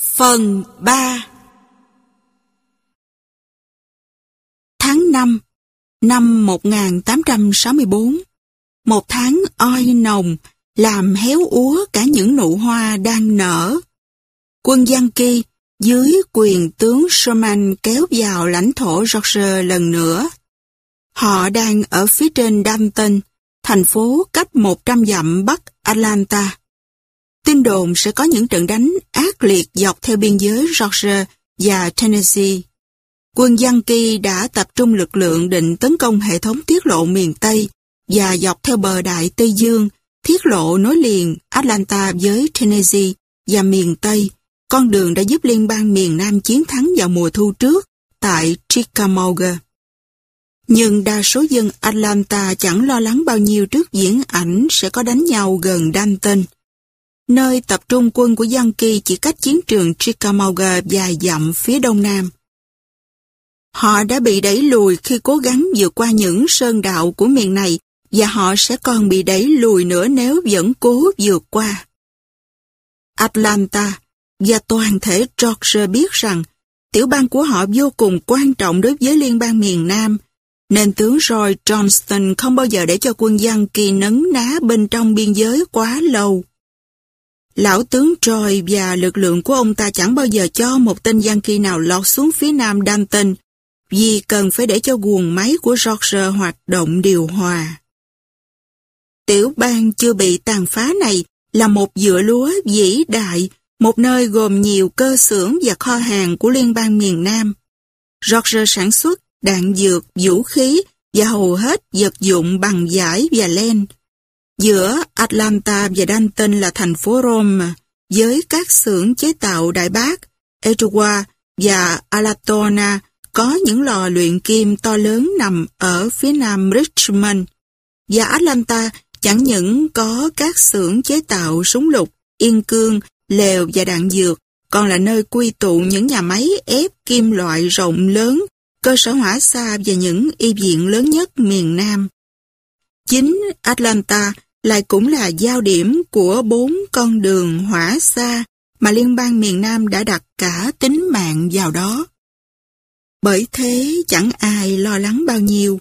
Phần 3 Tháng 5 năm 1864 Một tháng oi nồng làm héo úa cả những nụ hoa đang nở. Quân Giang Kỳ dưới quyền tướng Sherman kéo vào lãnh thổ Georgia lần nữa. Họ đang ở phía trên Danton, thành phố cách 100 dặm bắc Atlanta. Tin đồn sẽ có những trận đánh ác liệt dọc theo biên giới Georgia và Tennessee. Quân Yankee đã tập trung lực lượng định tấn công hệ thống tiết lộ miền Tây và dọc theo bờ đại Tây Dương, thiết lộ nối liền Atlanta với Tennessee và miền Tây, con đường đã giúp liên bang miền Nam chiến thắng vào mùa thu trước tại Chickamauga. Nhưng đa số dân Atlanta chẳng lo lắng bao nhiêu trước diễn ảnh sẽ có đánh nhau gần Danton. Nơi tập trung quân của Yankee chỉ cách chiến trường Chickamauga dài dặm phía đông nam. Họ đã bị đẩy lùi khi cố gắng vượt qua những sơn đạo của miền này và họ sẽ còn bị đẩy lùi nữa nếu vẫn cố vượt qua. Atlanta và toàn thể Georgia biết rằng tiểu bang của họ vô cùng quan trọng đối với liên bang miền Nam, nên tướng Roy Johnston không bao giờ để cho quân Yankee nấn ná bên trong biên giới quá lâu. Lão tướng Troy và lực lượng của ông ta chẳng bao giờ cho một tên Yankee nào lọt xuống phía nam Danton vì cần phải để cho guồng máy của George hoạt động điều hòa. Tiểu bang chưa bị tàn phá này là một dựa lúa vĩ đại, một nơi gồm nhiều cơ xưởng và kho hàng của liên bang miền Nam. George sản xuất đạn dược, vũ khí và hầu hết vật dụng bằng giải và len. Giữa Atlanta và Danton là thành phố Rome, với các xưởng chế tạo đại bác, Etowah và Alatona có những lò luyện kim to lớn nằm ở phía nam Richmond. Và Atlanta chẳng những có các xưởng chế tạo súng lục, yên cương, lều và đạn dược, còn là nơi quy tụ những nhà máy ép kim loại rộng lớn, cơ sở hỏa xa và những y viện lớn nhất miền Nam. Chính Atlanta lại cũng là giao điểm của bốn con đường hỏa xa mà liên bang miền Nam đã đặt cả tính mạng vào đó. Bởi thế chẳng ai lo lắng bao nhiêu.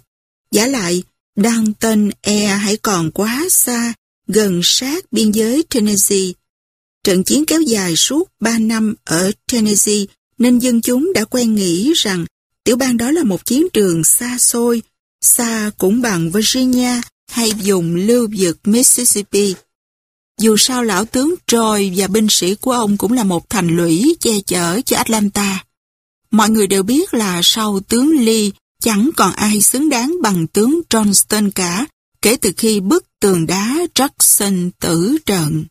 Giả lại, đăng tên e hãy còn quá xa, gần sát biên giới Tennessee. Trận chiến kéo dài suốt 3 năm ở Tennessee nên dân chúng đã quen nghĩ rằng tiểu bang đó là một chiến trường xa xôi, xa cũng bằng Virginia hay vùng lưu vực Mississippi. Dù sao lão tướng Troy và binh sĩ của ông cũng là một thành lũy che chở cho Atlanta. Mọi người đều biết là sau tướng Lee, chẳng còn ai xứng đáng bằng tướng Johnston cả, kể từ khi bức tường đá Jackson tử trận.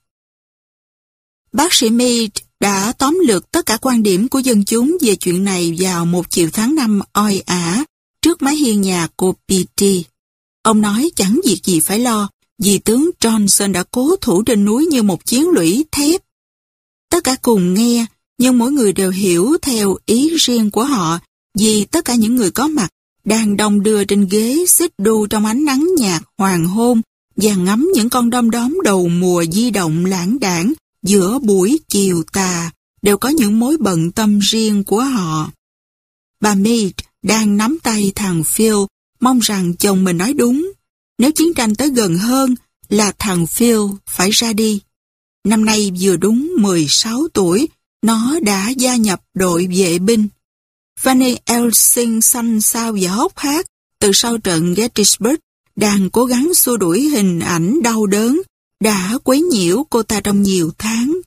Bác sĩ Meade đã tóm lược tất cả quan điểm của dân chúng về chuyện này vào một chiều tháng năm oi ả trước mái hiên nhà cô Petey. Ông nói chẳng việc gì phải lo, vì tướng Johnson đã cố thủ trên núi như một chiến lũy thép. Tất cả cùng nghe, nhưng mỗi người đều hiểu theo ý riêng của họ, vì tất cả những người có mặt đang đông đưa trên ghế xích đu trong ánh nắng nhạt hoàng hôn và ngắm những con đom đóm đầu mùa di động lãng đảng giữa buổi chiều tà đều có những mối bận tâm riêng của họ. Bà mead đang nắm tay thằng Phil mong rằng chồng mình nói đúng. Nếu chiến tranh tới gần hơn là thằng Phil phải ra đi. Năm nay vừa đúng 16 tuổi, nó đã gia nhập đội vệ binh. Fanny Elsing xanh sao và hốc hát từ sau trận Gettysburg đang cố gắng xua đuổi hình ảnh đau đớn đã quấy nhiễu cô ta trong nhiều tháng.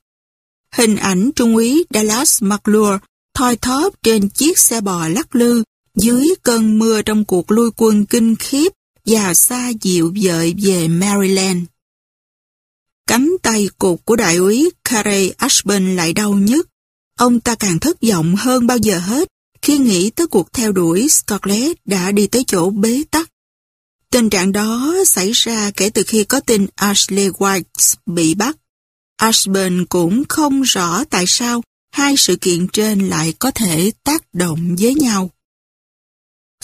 Hình ảnh trung úy Dallas McClure thoi thóp trên chiếc xe bò lắc lư dưới cơn mưa trong cuộc lui quân kinh khiếp và xa dịu dợi về Maryland. Cánh tay cụt của đại úy Carey Ashburn lại đau nhất. Ông ta càng thất vọng hơn bao giờ hết khi nghĩ tới cuộc theo đuổi Scarlett đã đi tới chỗ bế tắc. Tình trạng đó xảy ra kể từ khi có tin Ashley White bị bắt. Ashburn cũng không rõ tại sao hai sự kiện trên lại có thể tác động với nhau.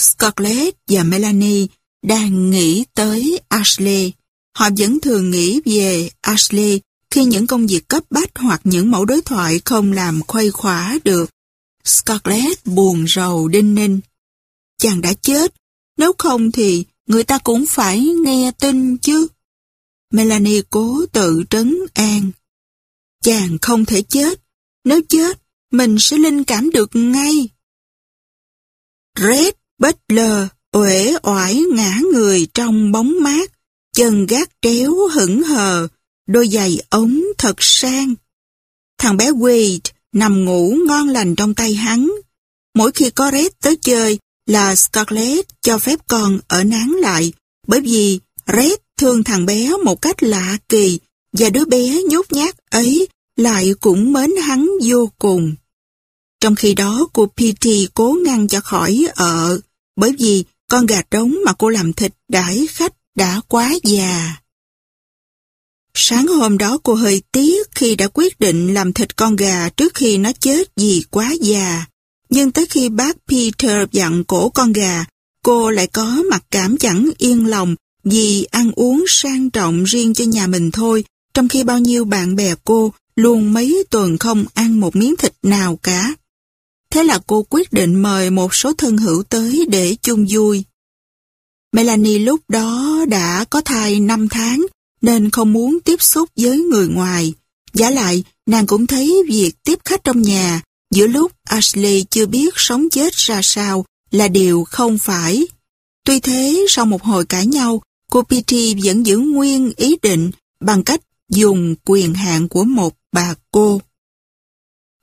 Scarlett và Melanie đang nghĩ tới Ashley. Họ vẫn thường nghĩ về Ashley khi những công việc cấp bách hoặc những mẫu đối thoại không làm khuây khỏa được. Scarlett buồn rầu đinh ninh. Chàng đã chết, nếu không thì người ta cũng phải nghe tin chứ. Melanie cố tự trấn an. Chàng không thể chết, nếu chết, mình sẽ linh cảm được ngay. Red Butler uể oải ngã người trong bóng mát, chân gác tréo hững hờ, đôi giày ống thật sang. Thằng bé Wade nằm ngủ ngon lành trong tay hắn. Mỗi khi có Red tới chơi là Scarlett cho phép con ở nán lại, bởi vì Red thương thằng bé một cách lạ kỳ và đứa bé nhút nhát ấy lại cũng mến hắn vô cùng. Trong khi đó cô Petey cố ngăn cho khỏi ở, bởi vì con gà trống mà cô làm thịt đãi khách đã quá già. Sáng hôm đó cô hơi tiếc khi đã quyết định làm thịt con gà trước khi nó chết vì quá già. Nhưng tới khi bác Peter dặn cổ con gà, cô lại có mặt cảm chẳng yên lòng vì ăn uống sang trọng riêng cho nhà mình thôi, trong khi bao nhiêu bạn bè cô luôn mấy tuần không ăn một miếng thịt nào cả. Thế là cô quyết định mời một số thân hữu tới để chung vui. Melanie lúc đó đã có thai 5 tháng nên không muốn tiếp xúc với người ngoài. Giả lại, nàng cũng thấy việc tiếp khách trong nhà giữa lúc Ashley chưa biết sống chết ra sao là điều không phải. Tuy thế, sau một hồi cãi nhau, cô Petey vẫn giữ nguyên ý định bằng cách dùng quyền hạn của một bà cô.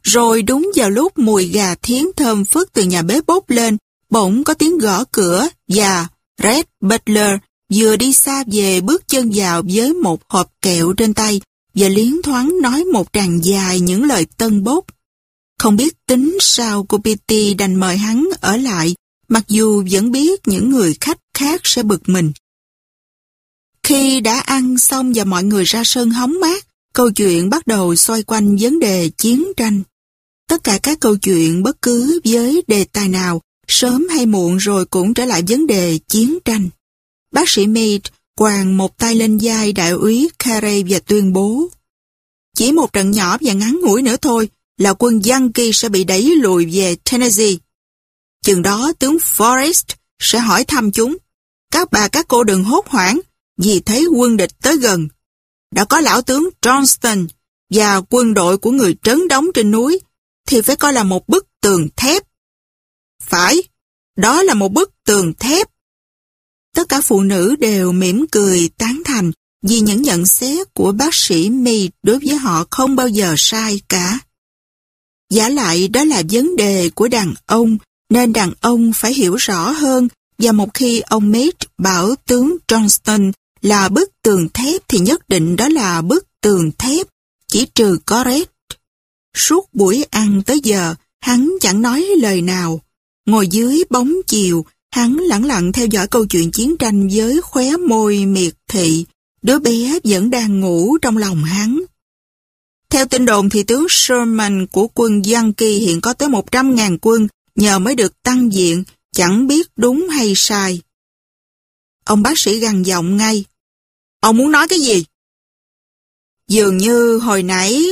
Rồi đúng vào lúc mùi gà thiến thơm phức từ nhà bếp bốc lên, bỗng có tiếng gõ cửa và Red Butler vừa đi xa về bước chân vào với một hộp kẹo trên tay và liến thoáng nói một tràng dài những lời tân bốc. Không biết tính sao cô Petey đành mời hắn ở lại, mặc dù vẫn biết những người khách khác sẽ bực mình. Khi đã ăn xong và mọi người ra sân hóng mát, câu chuyện bắt đầu xoay quanh vấn đề chiến tranh. Tất cả các câu chuyện bất cứ với đề tài nào, sớm hay muộn rồi cũng trở lại vấn đề chiến tranh. Bác sĩ Mead quàng một tay lên vai đại úy Carey và tuyên bố Chỉ một trận nhỏ và ngắn ngủi nữa thôi là quân Yankee sẽ bị đẩy lùi về Tennessee. Chừng đó tướng Forrest sẽ hỏi thăm chúng. Các bà các cô đừng hốt hoảng vì thấy quân địch tới gần. Đã có lão tướng Johnston và quân đội của người trấn đóng trên núi thì phải coi là một bức tường thép. Phải, đó là một bức tường thép. Tất cả phụ nữ đều mỉm cười tán thành vì những nhận xét của bác sĩ Mead đối với họ không bao giờ sai cả. Giả lại đó là vấn đề của đàn ông, nên đàn ông phải hiểu rõ hơn và một khi ông Mead bảo tướng Johnston là bức tường thép thì nhất định đó là bức tường thép, chỉ trừ có rét. Suốt buổi ăn tới giờ, hắn chẳng nói lời nào. Ngồi dưới bóng chiều, hắn lặng lặng theo dõi câu chuyện chiến tranh với khóe môi miệt thị. Đứa bé vẫn đang ngủ trong lòng hắn. Theo tin đồn thì tướng Sherman của quân Yankee hiện có tới 100.000 quân nhờ mới được tăng diện, chẳng biết đúng hay sai. Ông bác sĩ gằn giọng ngay. Ông muốn nói cái gì? Dường như hồi nãy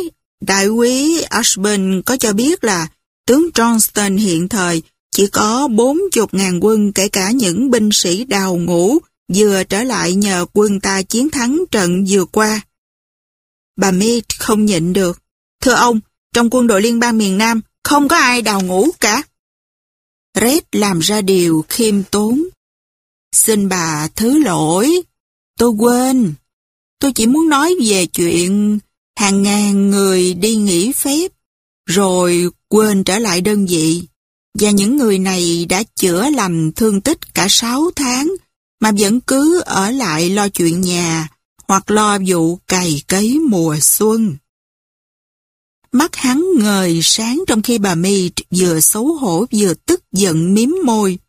đại quý Ashburn có cho biết là tướng Johnston hiện thời chỉ có 40.000 quân kể cả những binh sĩ đào ngũ vừa trở lại nhờ quân ta chiến thắng trận vừa qua. Bà Mead không nhịn được. Thưa ông, trong quân đội liên bang miền Nam không có ai đào ngũ cả. Red làm ra điều khiêm tốn. Xin bà thứ lỗi, tôi quên. Tôi chỉ muốn nói về chuyện hàng ngàn người đi nghỉ phép, rồi quên trở lại đơn vị. Và những người này đã chữa lành thương tích cả 6 tháng, mà vẫn cứ ở lại lo chuyện nhà, hoặc lo vụ cày cấy mùa xuân. Mắt hắn ngời sáng trong khi bà Mead vừa xấu hổ vừa tức giận miếm môi.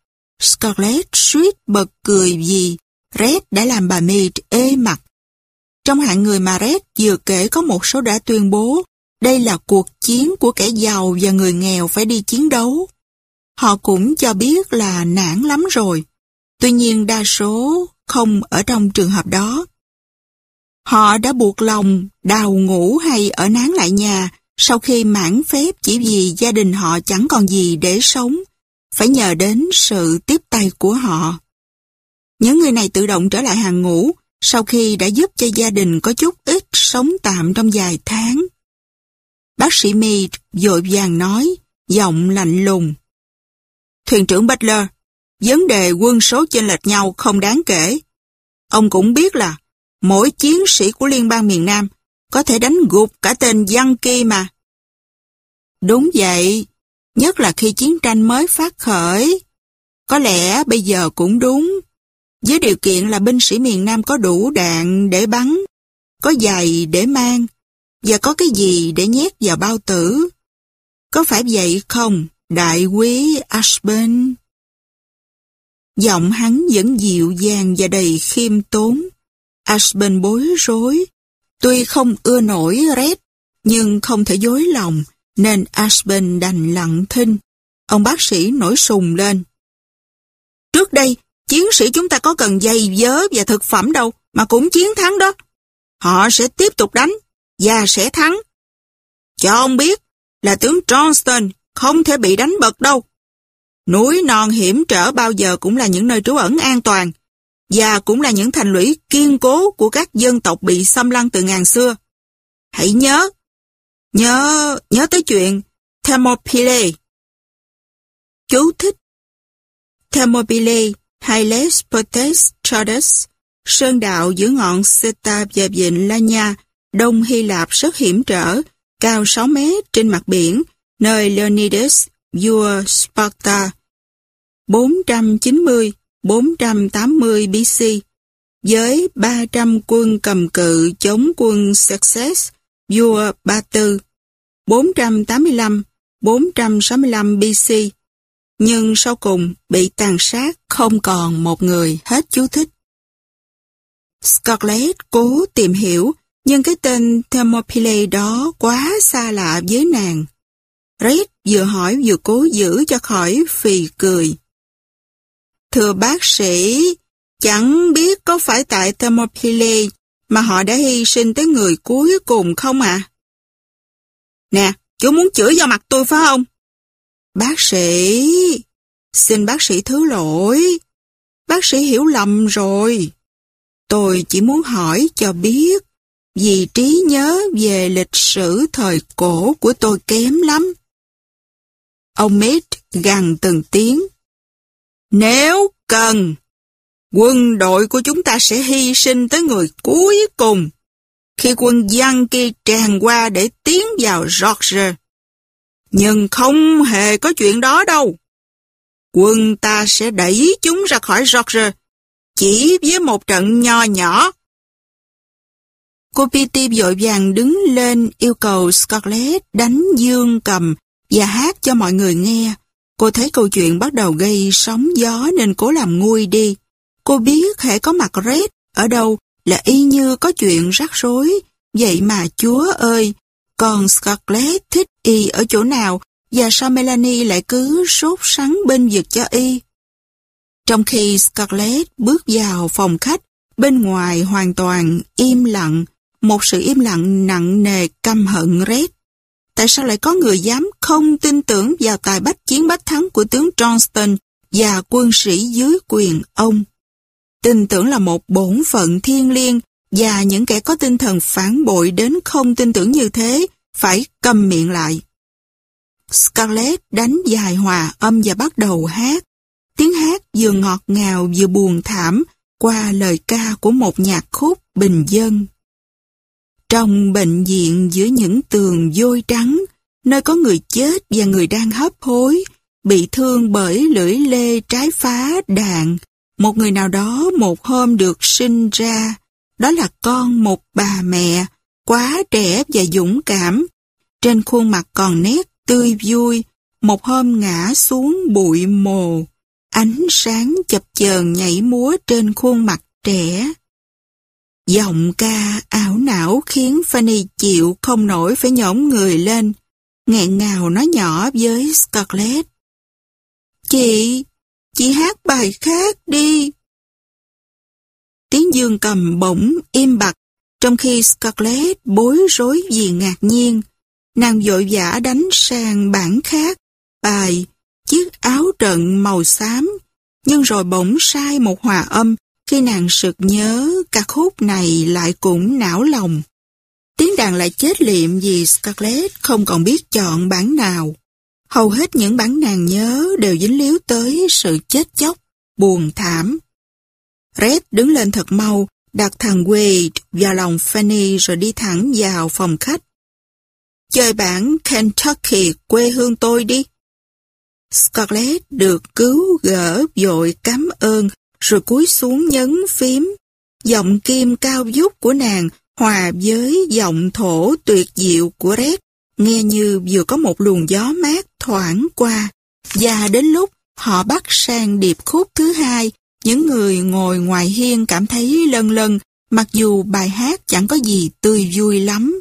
Scarlett suýt bật cười vì Red đã làm bà Mead ê mặt. Trong hạng người mà vừa kể có một số đã tuyên bố đây là cuộc chiến của kẻ giàu và người nghèo phải đi chiến đấu. Họ cũng cho biết là nản lắm rồi. Tuy nhiên đa số không ở trong trường hợp đó. Họ đã buộc lòng đào ngủ hay ở nán lại nhà sau khi mãn phép chỉ vì gia đình họ chẳng còn gì để sống, phải nhờ đến sự tiếp tay của họ. Những người này tự động trở lại hàng ngũ sau khi đã giúp cho gia đình có chút ít sống tạm trong vài tháng. Bác sĩ Mead dội vàng nói, giọng lạnh lùng. Thuyền trưởng Butler, vấn đề quân số chênh lệch nhau không đáng kể. Ông cũng biết là mỗi chiến sĩ của Liên bang miền Nam có thể đánh gục cả tên Yankee mà. Đúng vậy, nhất là khi chiến tranh mới phát khởi. Có lẽ bây giờ cũng đúng, với điều kiện là binh sĩ miền Nam có đủ đạn để bắn, có giày để mang, và có cái gì để nhét vào bao tử. Có phải vậy không, đại quý Ashburn? Giọng hắn vẫn dịu dàng và đầy khiêm tốn. Ashburn bối rối. Tuy không ưa nổi Red, nhưng không thể dối lòng, nên Ashburn đành lặng thinh. Ông bác sĩ nổi sùng lên. Trước đây, chiến sĩ chúng ta có cần dây dớ và thực phẩm đâu, mà cũng chiến thắng đó. Họ sẽ tiếp tục đánh, và sẽ thắng. Cho ông biết là tướng Johnston không thể bị đánh bật đâu. Núi non hiểm trở bao giờ cũng là những nơi trú ẩn an toàn và cũng là những thành lũy kiên cố của các dân tộc bị xâm lăng từ ngàn xưa. Hãy nhớ, nhớ, nhớ tới chuyện Thermopylae. Chú thích Thermopylae Hailes Potes Chardes, sơn đạo giữa ngọn Seta và vịnh Lanya, Đông Hy Lạp rất hiểm trở, cao 6 mét trên mặt biển, nơi Leonidas, vua Sparta, 490-480 BC, với 300 quân cầm cự chống quân Success, vua Ba Tư, 485-465 BC, nhưng sau cùng bị tàn sát không còn một người hết chú thích. Scarlett cố tìm hiểu, nhưng cái tên Thermopylae đó quá xa lạ với nàng. Red vừa hỏi vừa cố giữ cho khỏi phì cười. Thưa bác sĩ, chẳng biết có phải tại Thermopylae mà họ đã hy sinh tới người cuối cùng không ạ? À? Nè, chú muốn chửi vào mặt tôi phải không? Bác sĩ, xin bác sĩ thứ lỗi. Bác sĩ hiểu lầm rồi. Tôi chỉ muốn hỏi cho biết, vì trí nhớ về lịch sử thời cổ của tôi kém lắm. Ông Mít gằn từng tiếng. Nếu cần, quân đội của chúng ta sẽ hy sinh tới người cuối cùng khi quân Yankee tràn qua để tiến vào Georgia. Nhưng không hề có chuyện đó đâu. Quân ta sẽ đẩy chúng ra khỏi Georgia chỉ với một trận nho nhỏ. Cô Petey vội vàng đứng lên yêu cầu Scarlett đánh dương cầm và hát cho mọi người nghe. Cô thấy câu chuyện bắt đầu gây sóng gió nên cố làm nguôi đi. Cô biết hệ có mặt Red ở đâu là y như có chuyện rắc rối. Vậy mà chúa ơi, còn Scarlett thích y ở chỗ nào và sao Melanie lại cứ sốt sắng bên vực cho y. Trong khi Scarlett bước vào phòng khách, bên ngoài hoàn toàn im lặng, một sự im lặng nặng nề căm hận Red. Tại sao lại có người dám không tin tưởng vào tài bách chiến bách thắng của tướng Johnston và quân sĩ dưới quyền ông? Tin tưởng là một bổn phận thiên liêng và những kẻ có tinh thần phản bội đến không tin tưởng như thế phải cầm miệng lại. Scarlett đánh dài hòa âm và bắt đầu hát. Tiếng hát vừa ngọt ngào vừa buồn thảm qua lời ca của một nhạc khúc bình dân. Trong bệnh viện giữa những tường vôi trắng, nơi có người chết và người đang hấp hối, bị thương bởi lưỡi lê trái phá đạn, một người nào đó một hôm được sinh ra, đó là con một bà mẹ, quá trẻ và dũng cảm. Trên khuôn mặt còn nét tươi vui, một hôm ngã xuống bụi mồ, ánh sáng chập chờn nhảy múa trên khuôn mặt trẻ. Giọng ca ảo não khiến Fanny chịu không nổi phải nhổm người lên, nghẹn ngào nói nhỏ với Scarlett. Chị, chị hát bài khác đi. Tiếng dương cầm bỗng im bặt, Trong khi Scarlett bối rối vì ngạc nhiên, nàng vội vã đánh sang bản khác, bài chiếc áo trận màu xám, nhưng rồi bỗng sai một hòa âm khi nàng sực nhớ ca khúc này lại cũng não lòng. Tiếng đàn lại chết liệm vì Scarlett không còn biết chọn bản nào. Hầu hết những bản nàng nhớ đều dính líu tới sự chết chóc, buồn thảm. Red đứng lên thật mau, đặt thằng Wade vào lòng Fanny rồi đi thẳng vào phòng khách. Chơi bản Kentucky quê hương tôi đi. Scarlett được cứu gỡ vội cảm ơn rồi cúi xuống nhấn phím. Giọng kim cao vút của nàng hòa với giọng thổ tuyệt diệu của Red nghe như vừa có một luồng gió mát thoảng qua. Và đến lúc họ bắt sang điệp khúc thứ hai, những người ngồi ngoài hiên cảm thấy lân lân, mặc dù bài hát chẳng có gì tươi vui lắm.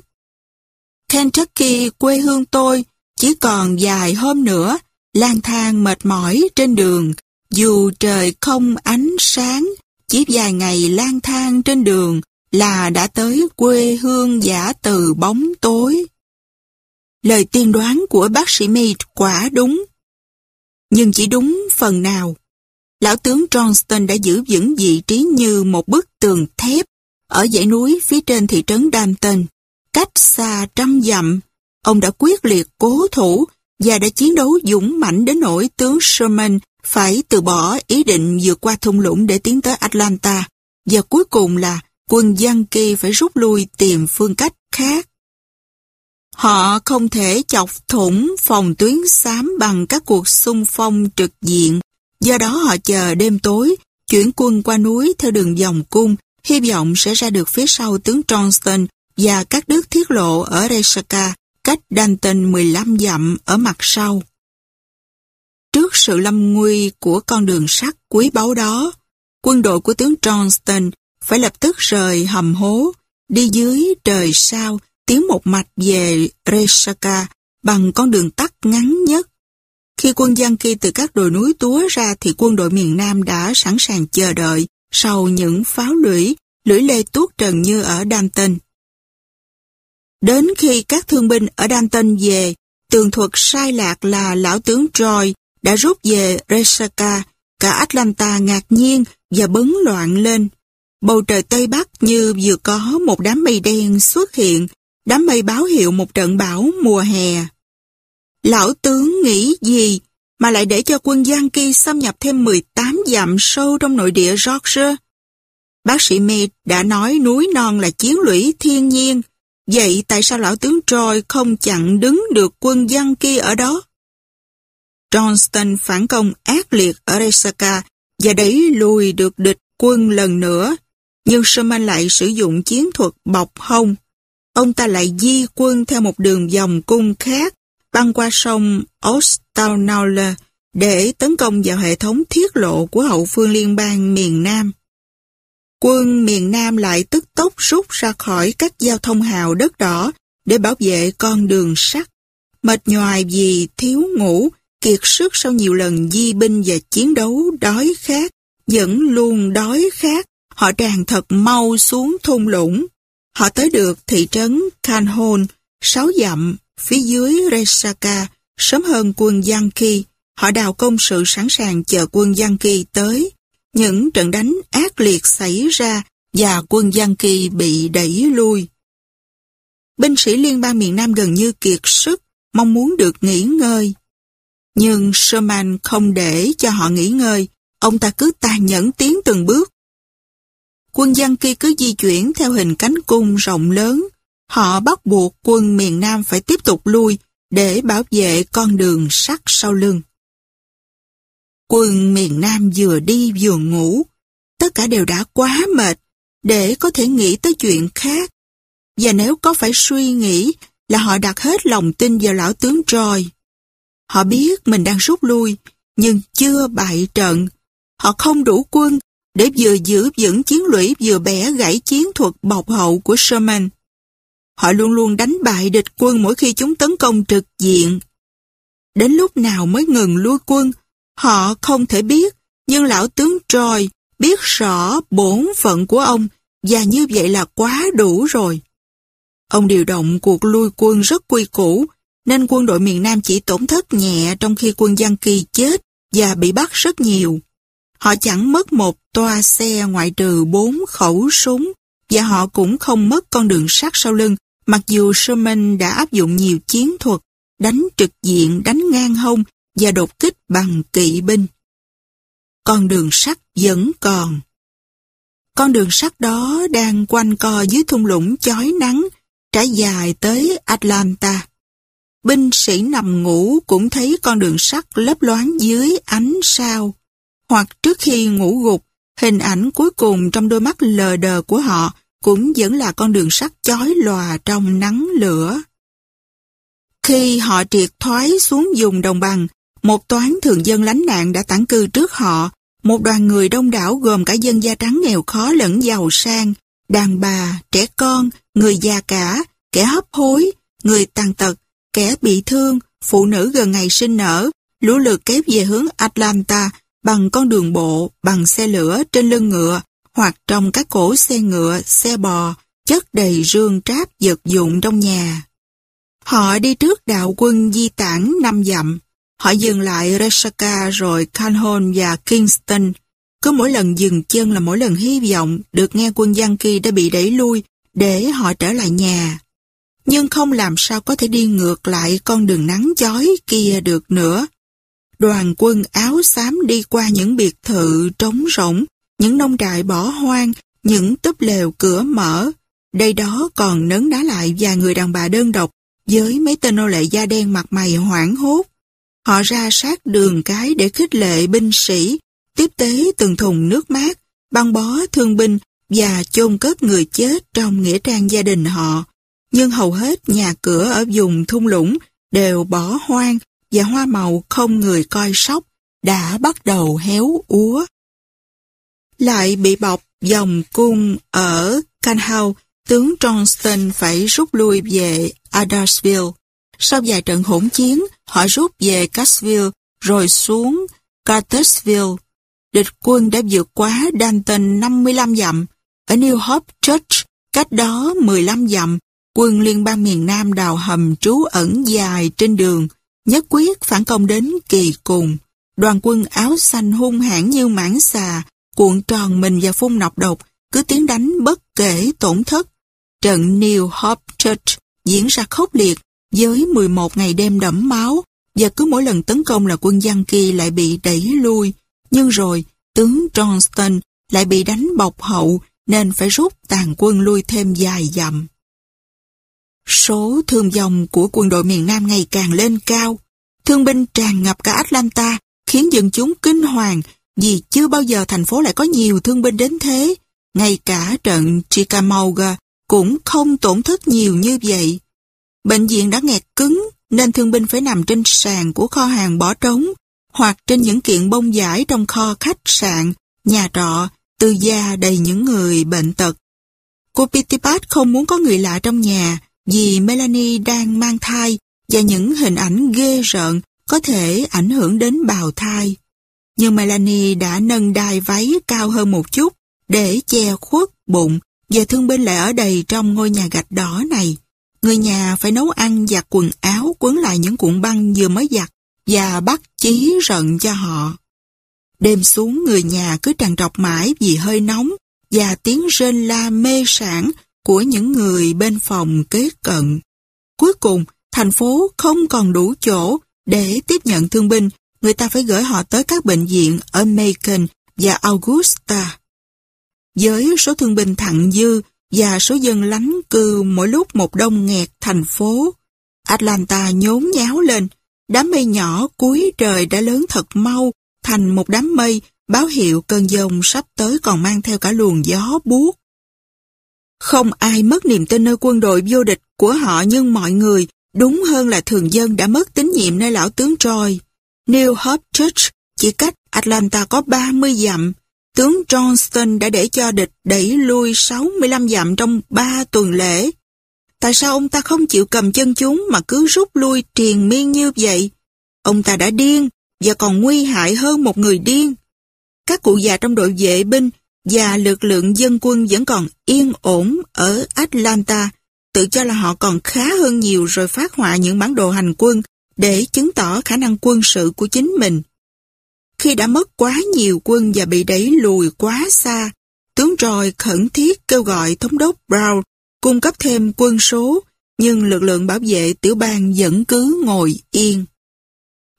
Kentucky, quê hương tôi, chỉ còn vài hôm nữa, lang thang mệt mỏi trên đường, dù trời không ánh sáng, chỉ vài ngày lang thang trên đường là đã tới quê hương giả từ bóng tối. Lời tiên đoán của bác sĩ Mead quả đúng. Nhưng chỉ đúng phần nào. Lão tướng Johnston đã giữ vững vị trí như một bức tường thép ở dãy núi phía trên thị trấn Danton. Cách xa trăm dặm, ông đã quyết liệt cố thủ và đã chiến đấu dũng mãnh đến nỗi tướng Sherman phải từ bỏ ý định vượt qua thung lũng để tiến tới Atlanta. Và cuối cùng là quân Yankee phải rút lui tìm phương cách khác. Họ không thể chọc thủng phòng tuyến xám bằng các cuộc xung phong trực diện, do đó họ chờ đêm tối, chuyển quân qua núi theo đường vòng cung, hy vọng sẽ ra được phía sau tướng Johnston và các đức thiết lộ ở Resaca, cách Danton 15 dặm ở mặt sau. Trước sự lâm nguy của con đường sắt quý báu đó, quân đội của tướng Johnston phải lập tức rời hầm hố, đi dưới trời sao, tiến một mạch về Resaka bằng con đường tắt ngắn nhất. Khi quân Yankee từ các đồi núi túa ra thì quân đội miền Nam đã sẵn sàng chờ đợi sau những pháo lũy, lưỡi lê tuốt trần như ở Đam Tân. Đến khi các thương binh ở Đam Tân về, tường thuật sai lạc là lão tướng Troy đã rút về Resaka, cả Atlanta ngạc nhiên và bấn loạn lên. Bầu trời Tây Bắc như vừa có một đám mây đen xuất hiện, đám mây báo hiệu một trận bão mùa hè. Lão tướng nghĩ gì mà lại để cho quân Giang Kỳ xâm nhập thêm 18 dặm sâu trong nội địa Georgia? Bác sĩ Mead đã nói núi non là chiến lũy thiên nhiên, vậy tại sao lão tướng Troy không chặn đứng được quân Giang Kỳ ở đó? Johnston phản công ác liệt ở Resaca và đẩy lùi được địch quân lần nữa nhưng Sherman lại sử dụng chiến thuật bọc hông. Ông ta lại di quân theo một đường vòng cung khác, băng qua sông Ostaunaula để tấn công vào hệ thống thiết lộ của hậu phương liên bang miền Nam. Quân miền Nam lại tức tốc rút ra khỏi các giao thông hào đất đỏ để bảo vệ con đường sắt. Mệt nhoài vì thiếu ngủ, kiệt sức sau nhiều lần di binh và chiến đấu đói khát, vẫn luôn đói khát, Họ tràn thật mau xuống thung lũng. Họ tới được thị trấn Canhôn, sáu dặm, phía dưới Resaka, sớm hơn quân Yankee. Họ đào công sự sẵn sàng chờ quân Yankee tới. Những trận đánh ác liệt xảy ra và quân Yankee bị đẩy lui. Binh sĩ liên bang miền Nam gần như kiệt sức, mong muốn được nghỉ ngơi. Nhưng Sherman không để cho họ nghỉ ngơi, ông ta cứ tàn nhẫn tiến từng bước quân Yankee cứ di chuyển theo hình cánh cung rộng lớn. Họ bắt buộc quân miền Nam phải tiếp tục lui để bảo vệ con đường sắt sau lưng. Quân miền Nam vừa đi vừa ngủ, tất cả đều đã quá mệt để có thể nghĩ tới chuyện khác. Và nếu có phải suy nghĩ là họ đặt hết lòng tin vào lão tướng Troy. Họ biết mình đang rút lui, nhưng chưa bại trận. Họ không đủ quân để vừa giữ vững chiến lũy vừa bẻ gãy chiến thuật bọc hậu của Sherman. Họ luôn luôn đánh bại địch quân mỗi khi chúng tấn công trực diện. Đến lúc nào mới ngừng lui quân, họ không thể biết, nhưng lão tướng Troy biết rõ bổn phận của ông và như vậy là quá đủ rồi. Ông điều động cuộc lui quân rất quy củ, nên quân đội miền Nam chỉ tổn thất nhẹ trong khi quân Giang Kỳ chết và bị bắt rất nhiều. Họ chẳng mất một toa xe ngoại trừ bốn khẩu súng và họ cũng không mất con đường sắt sau lưng mặc dù Sherman đã áp dụng nhiều chiến thuật đánh trực diện, đánh ngang hông và đột kích bằng kỵ binh. Con đường sắt vẫn còn. Con đường sắt đó đang quanh co dưới thung lũng chói nắng, trải dài tới Atlanta. Binh sĩ nằm ngủ cũng thấy con đường sắt lấp loáng dưới ánh sao. Hoặc trước khi ngủ gục, hình ảnh cuối cùng trong đôi mắt lờ đờ của họ cũng vẫn là con đường sắt chói lòa trong nắng lửa. Khi họ triệt thoái xuống vùng đồng bằng, một toán thường dân lánh nạn đã tản cư trước họ, một đoàn người đông đảo gồm cả dân da trắng nghèo khó lẫn giàu sang, đàn bà, trẻ con, người già cả, kẻ hấp hối, người tàn tật, kẻ bị thương, phụ nữ gần ngày sinh nở, lũ lượt kéo về hướng Atlanta bằng con đường bộ, bằng xe lửa trên lưng ngựa, hoặc trong các cổ xe ngựa, xe bò, chất đầy rương tráp vật dụng trong nhà. Họ đi trước đạo quân di tản năm dặm. Họ dừng lại Resaka rồi Calhoun và Kingston. Cứ mỗi lần dừng chân là mỗi lần hy vọng được nghe quân Yankee đã bị đẩy lui để họ trở lại nhà. Nhưng không làm sao có thể đi ngược lại con đường nắng chói kia được nữa. Đoàn quân áo xám đi qua những biệt thự trống rỗng, những nông trại bỏ hoang, những túp lều cửa mở. Đây đó còn nấn đá lại vài người đàn bà đơn độc với mấy tên nô lệ da đen mặt mày hoảng hốt. Họ ra sát đường cái để khích lệ binh sĩ, tiếp tế từng thùng nước mát, băng bó thương binh và chôn cất người chết trong nghĩa trang gia đình họ. Nhưng hầu hết nhà cửa ở vùng thung lũng đều bỏ hoang và hoa màu không người coi sóc đã bắt đầu héo úa. Lại bị bọc dòng cung ở Canhau, tướng Johnston phải rút lui về Adairsville. Sau vài trận hỗn chiến, họ rút về Cassville rồi xuống Cartersville. Địch quân đã vượt quá Danton 55 dặm. Ở New Hope Church, cách đó 15 dặm, quân liên bang miền Nam đào hầm trú ẩn dài trên đường, nhất quyết phản công đến kỳ cùng. Đoàn quân áo xanh hung hãn như mãng xà, cuộn tròn mình và phun nọc độc, cứ tiến đánh bất kể tổn thất. Trận New Hope Church diễn ra khốc liệt với 11 ngày đêm đẫm máu và cứ mỗi lần tấn công là quân Giang Kỳ lại bị đẩy lui. Nhưng rồi, tướng Johnston lại bị đánh bọc hậu nên phải rút tàn quân lui thêm dài dặm. Số thương vong của quân đội miền Nam ngày càng lên cao. Thương binh tràn ngập cả Atlanta khiến dân chúng kinh hoàng vì chưa bao giờ thành phố lại có nhiều thương binh đến thế. Ngay cả trận Chickamauga cũng không tổn thất nhiều như vậy. Bệnh viện đã nghẹt cứng nên thương binh phải nằm trên sàn của kho hàng bỏ trống hoặc trên những kiện bông giải trong kho khách sạn, nhà trọ, tư gia đầy những người bệnh tật. Cô Pitipat không muốn có người lạ trong nhà vì Melanie đang mang thai và những hình ảnh ghê rợn có thể ảnh hưởng đến bào thai. Nhưng Melanie đã nâng đai váy cao hơn một chút để che khuất bụng và thương binh lại ở đầy trong ngôi nhà gạch đỏ này. Người nhà phải nấu ăn giặt quần áo quấn lại những cuộn băng vừa mới giặt và bắt chí rận cho họ. Đêm xuống người nhà cứ tràn trọc mãi vì hơi nóng và tiếng rên la mê sản của những người bên phòng kế cận. Cuối cùng, thành phố không còn đủ chỗ để tiếp nhận thương binh, người ta phải gửi họ tới các bệnh viện ở Macon và Augusta. Với số thương binh thặng dư và số dân lánh cư mỗi lúc một đông nghẹt thành phố, Atlanta nhốn nháo lên, đám mây nhỏ cuối trời đã lớn thật mau, thành một đám mây báo hiệu cơn giông sắp tới còn mang theo cả luồng gió buốt. Không ai mất niềm tin nơi quân đội vô địch của họ nhưng mọi người, đúng hơn là thường dân đã mất tín nhiệm nơi lão tướng Troy. New Hope Church chỉ cách Atlanta có 30 dặm, tướng Johnston đã để cho địch đẩy lui 65 dặm trong 3 tuần lễ. Tại sao ông ta không chịu cầm chân chúng mà cứ rút lui triền miên như vậy? Ông ta đã điên và còn nguy hại hơn một người điên. Các cụ già trong đội vệ binh và lực lượng dân quân vẫn còn yên ổn ở Atlanta, tự cho là họ còn khá hơn nhiều rồi phát họa những bản đồ hành quân để chứng tỏ khả năng quân sự của chính mình. Khi đã mất quá nhiều quân và bị đẩy lùi quá xa, tướng Roy khẩn thiết kêu gọi thống đốc Brown cung cấp thêm quân số, nhưng lực lượng bảo vệ tiểu bang vẫn cứ ngồi yên.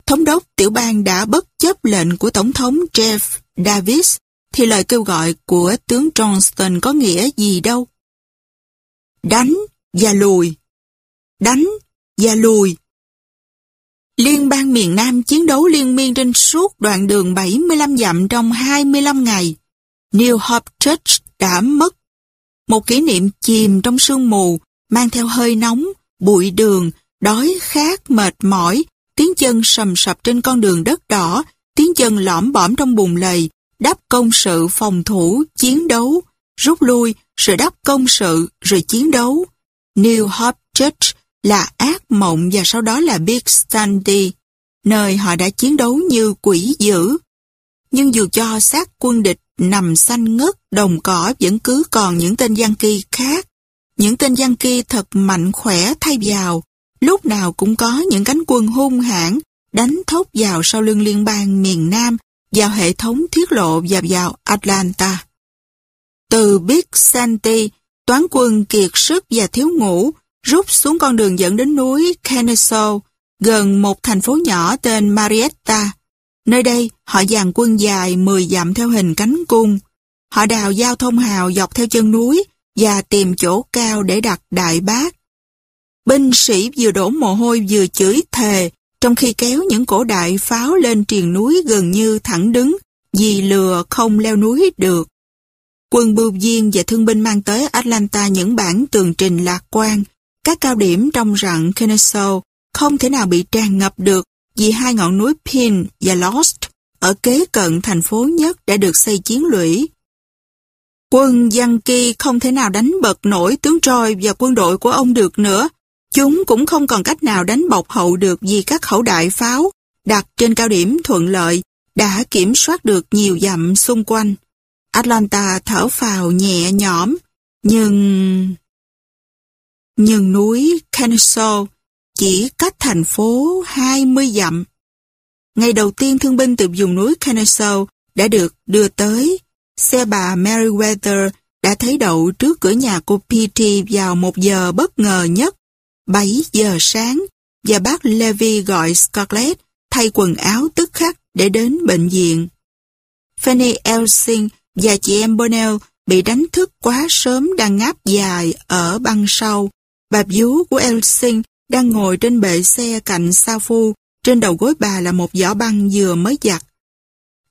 Thống đốc tiểu bang đã bất chấp lệnh của Tổng thống Jeff Davis thì lời kêu gọi của tướng Johnston có nghĩa gì đâu. Đánh và lùi. Đánh và lùi. Liên bang miền Nam chiến đấu liên miên trên suốt đoạn đường 75 dặm trong 25 ngày. New Hope Church đã mất. Một kỷ niệm chìm trong sương mù, mang theo hơi nóng, bụi đường, đói khát, mệt mỏi, tiếng chân sầm sập trên con đường đất đỏ, tiếng chân lõm bõm trong bùn lầy, đắp công sự phòng thủ, chiến đấu, rút lui, rồi đắp công sự, rồi chiến đấu. New Hope Church là ác mộng và sau đó là Big Sandy, nơi họ đã chiến đấu như quỷ dữ. Nhưng dù cho xác quân địch nằm xanh ngất đồng cỏ vẫn cứ còn những tên giang kỳ khác. Những tên giang kỳ thật mạnh khỏe thay vào, lúc nào cũng có những cánh quân hung hãn đánh thốc vào sau lưng liên bang miền Nam, vào hệ thống thiết lộ và vào Atlanta. Từ Big Sandy, toán quân kiệt sức và thiếu ngủ, rút xuống con đường dẫn đến núi Kennesaw, gần một thành phố nhỏ tên Marietta. Nơi đây, họ dàn quân dài 10 dặm theo hình cánh cung. Họ đào giao thông hào dọc theo chân núi và tìm chỗ cao để đặt đại bác. Binh sĩ vừa đổ mồ hôi vừa chửi thề, trong khi kéo những cổ đại pháo lên triền núi gần như thẳng đứng, vì lừa không leo núi được. Quân bưu viên và thương binh mang tới Atlanta những bản tường trình lạc quan, các cao điểm trong rặng Kennesaw không thể nào bị tràn ngập được vì hai ngọn núi Pin và Lost ở kế cận thành phố nhất đã được xây chiến lũy. Quân Yankee không thể nào đánh bật nổi tướng Troy và quân đội của ông được nữa. Chúng cũng không còn cách nào đánh bọc hậu được vì các khẩu đại pháo đặt trên cao điểm thuận lợi đã kiểm soát được nhiều dặm xung quanh. Atlanta thở phào nhẹ nhõm, nhưng... Nhưng núi Kennesaw chỉ cách thành phố 20 dặm. Ngày đầu tiên thương binh từ vùng núi Kennesaw đã được đưa tới. Xe bà Meriwether đã thấy đậu trước cửa nhà cô Petey vào một giờ bất ngờ nhất, 7 giờ sáng, và bác Levy gọi Scarlett thay quần áo tức khắc để đến bệnh viện. Fanny Elsing và chị em Bonnell bị đánh thức quá sớm đang ngáp dài ở băng sau. Bà vú của Elsing đang ngồi trên bệ xe cạnh Sa Phu, trên đầu gối bà là một giỏ băng vừa mới giặt.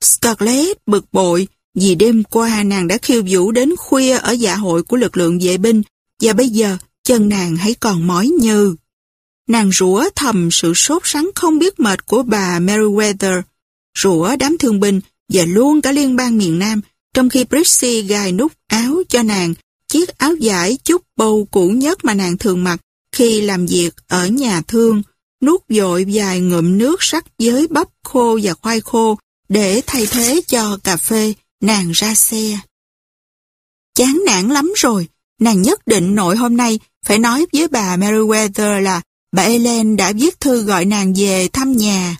Scarlett bực bội vì đêm qua nàng đã khiêu vũ đến khuya ở dạ hội của lực lượng vệ binh và bây giờ chân nàng hãy còn mỏi như. Nàng rủa thầm sự sốt sắng không biết mệt của bà Meriwether, rủa đám thương binh và luôn cả liên bang miền Nam trong khi Brixie gài nút áo cho nàng chiếc áo giải chút bầu cũ nhất mà nàng thường mặc khi làm việc ở nhà thương, nuốt dội vài ngụm nước sắc với bắp khô và khoai khô để thay thế cho cà phê, nàng ra xe. Chán nản lắm rồi, nàng nhất định nội hôm nay phải nói với bà Meriwether là bà Ellen đã viết thư gọi nàng về thăm nhà.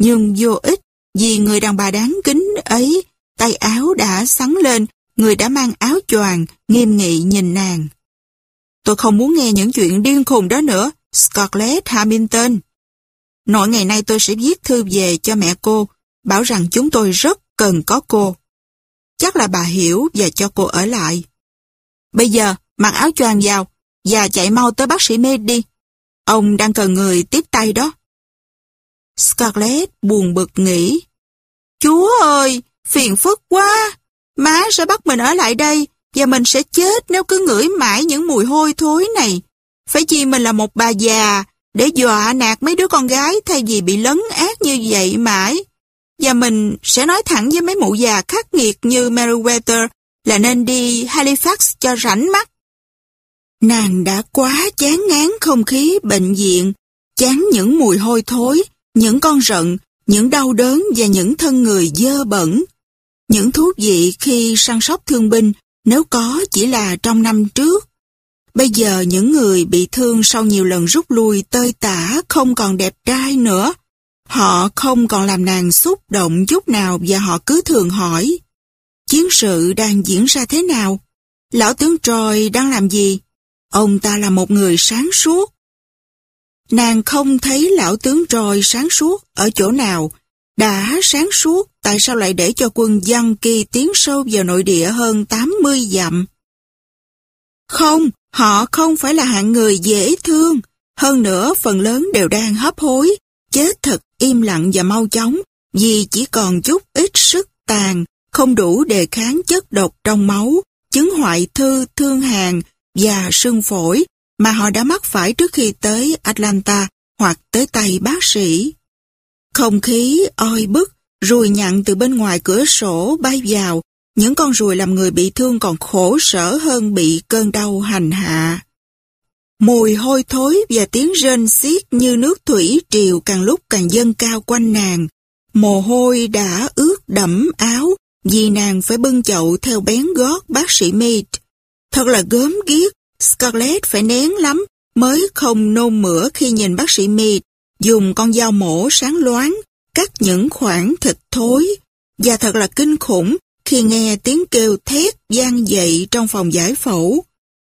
Nhưng vô ích, vì người đàn bà đáng kính ấy, tay áo đã sắn lên, người đã mang áo choàng, nghiêm nghị nhìn nàng. Tôi không muốn nghe những chuyện điên khùng đó nữa, Scarlett Hamilton. Nội ngày nay tôi sẽ viết thư về cho mẹ cô, bảo rằng chúng tôi rất cần có cô. Chắc là bà hiểu và cho cô ở lại. Bây giờ, mặc áo choàng vào và chạy mau tới bác sĩ Med đi. Ông đang cần người tiếp tay đó. Scarlett buồn bực nghĩ. Chúa ơi, phiền phức quá. Má sẽ bắt mình ở lại đây và mình sẽ chết nếu cứ ngửi mãi những mùi hôi thối này. Phải chi mình là một bà già để dọa nạt mấy đứa con gái thay vì bị lấn ác như vậy mãi. Và mình sẽ nói thẳng với mấy mụ già khắc nghiệt như Meriwether là nên đi Halifax cho rảnh mắt. Nàng đã quá chán ngán không khí bệnh viện, chán những mùi hôi thối, những con rận, những đau đớn và những thân người dơ bẩn. Những thuốc vị khi săn sóc thương binh, nếu có chỉ là trong năm trước. Bây giờ những người bị thương sau nhiều lần rút lui tơi tả không còn đẹp trai nữa. Họ không còn làm nàng xúc động chút nào và họ cứ thường hỏi. Chiến sự đang diễn ra thế nào? Lão tướng Troy đang làm gì? Ông ta là một người sáng suốt. Nàng không thấy lão tướng Troy sáng suốt ở chỗ nào. Đã sáng suốt, tại sao lại để cho quân dân kỳ tiến sâu vào nội địa hơn 80 dặm? Không, họ không phải là hạng người dễ thương. Hơn nữa, phần lớn đều đang hấp hối, chết thật im lặng và mau chóng, vì chỉ còn chút ít sức tàn, không đủ đề kháng chất độc trong máu, chứng hoại thư, thương hàn và sưng phổi mà họ đã mắc phải trước khi tới Atlanta hoặc tới tay bác sĩ. Không khí oi bức, ruồi nhặn từ bên ngoài cửa sổ bay vào, những con ruồi làm người bị thương còn khổ sở hơn bị cơn đau hành hạ. Mùi hôi thối và tiếng rên xiết như nước thủy triều càng lúc càng dâng cao quanh nàng. Mồ hôi đã ướt đẫm áo vì nàng phải bưng chậu theo bén gót bác sĩ Mead. Thật là gớm ghiếc, Scarlett phải nén lắm mới không nôn mửa khi nhìn bác sĩ Mead dùng con dao mổ sáng loáng cắt những khoảng thịt thối. Và thật là kinh khủng khi nghe tiếng kêu thét gian dậy trong phòng giải phẫu.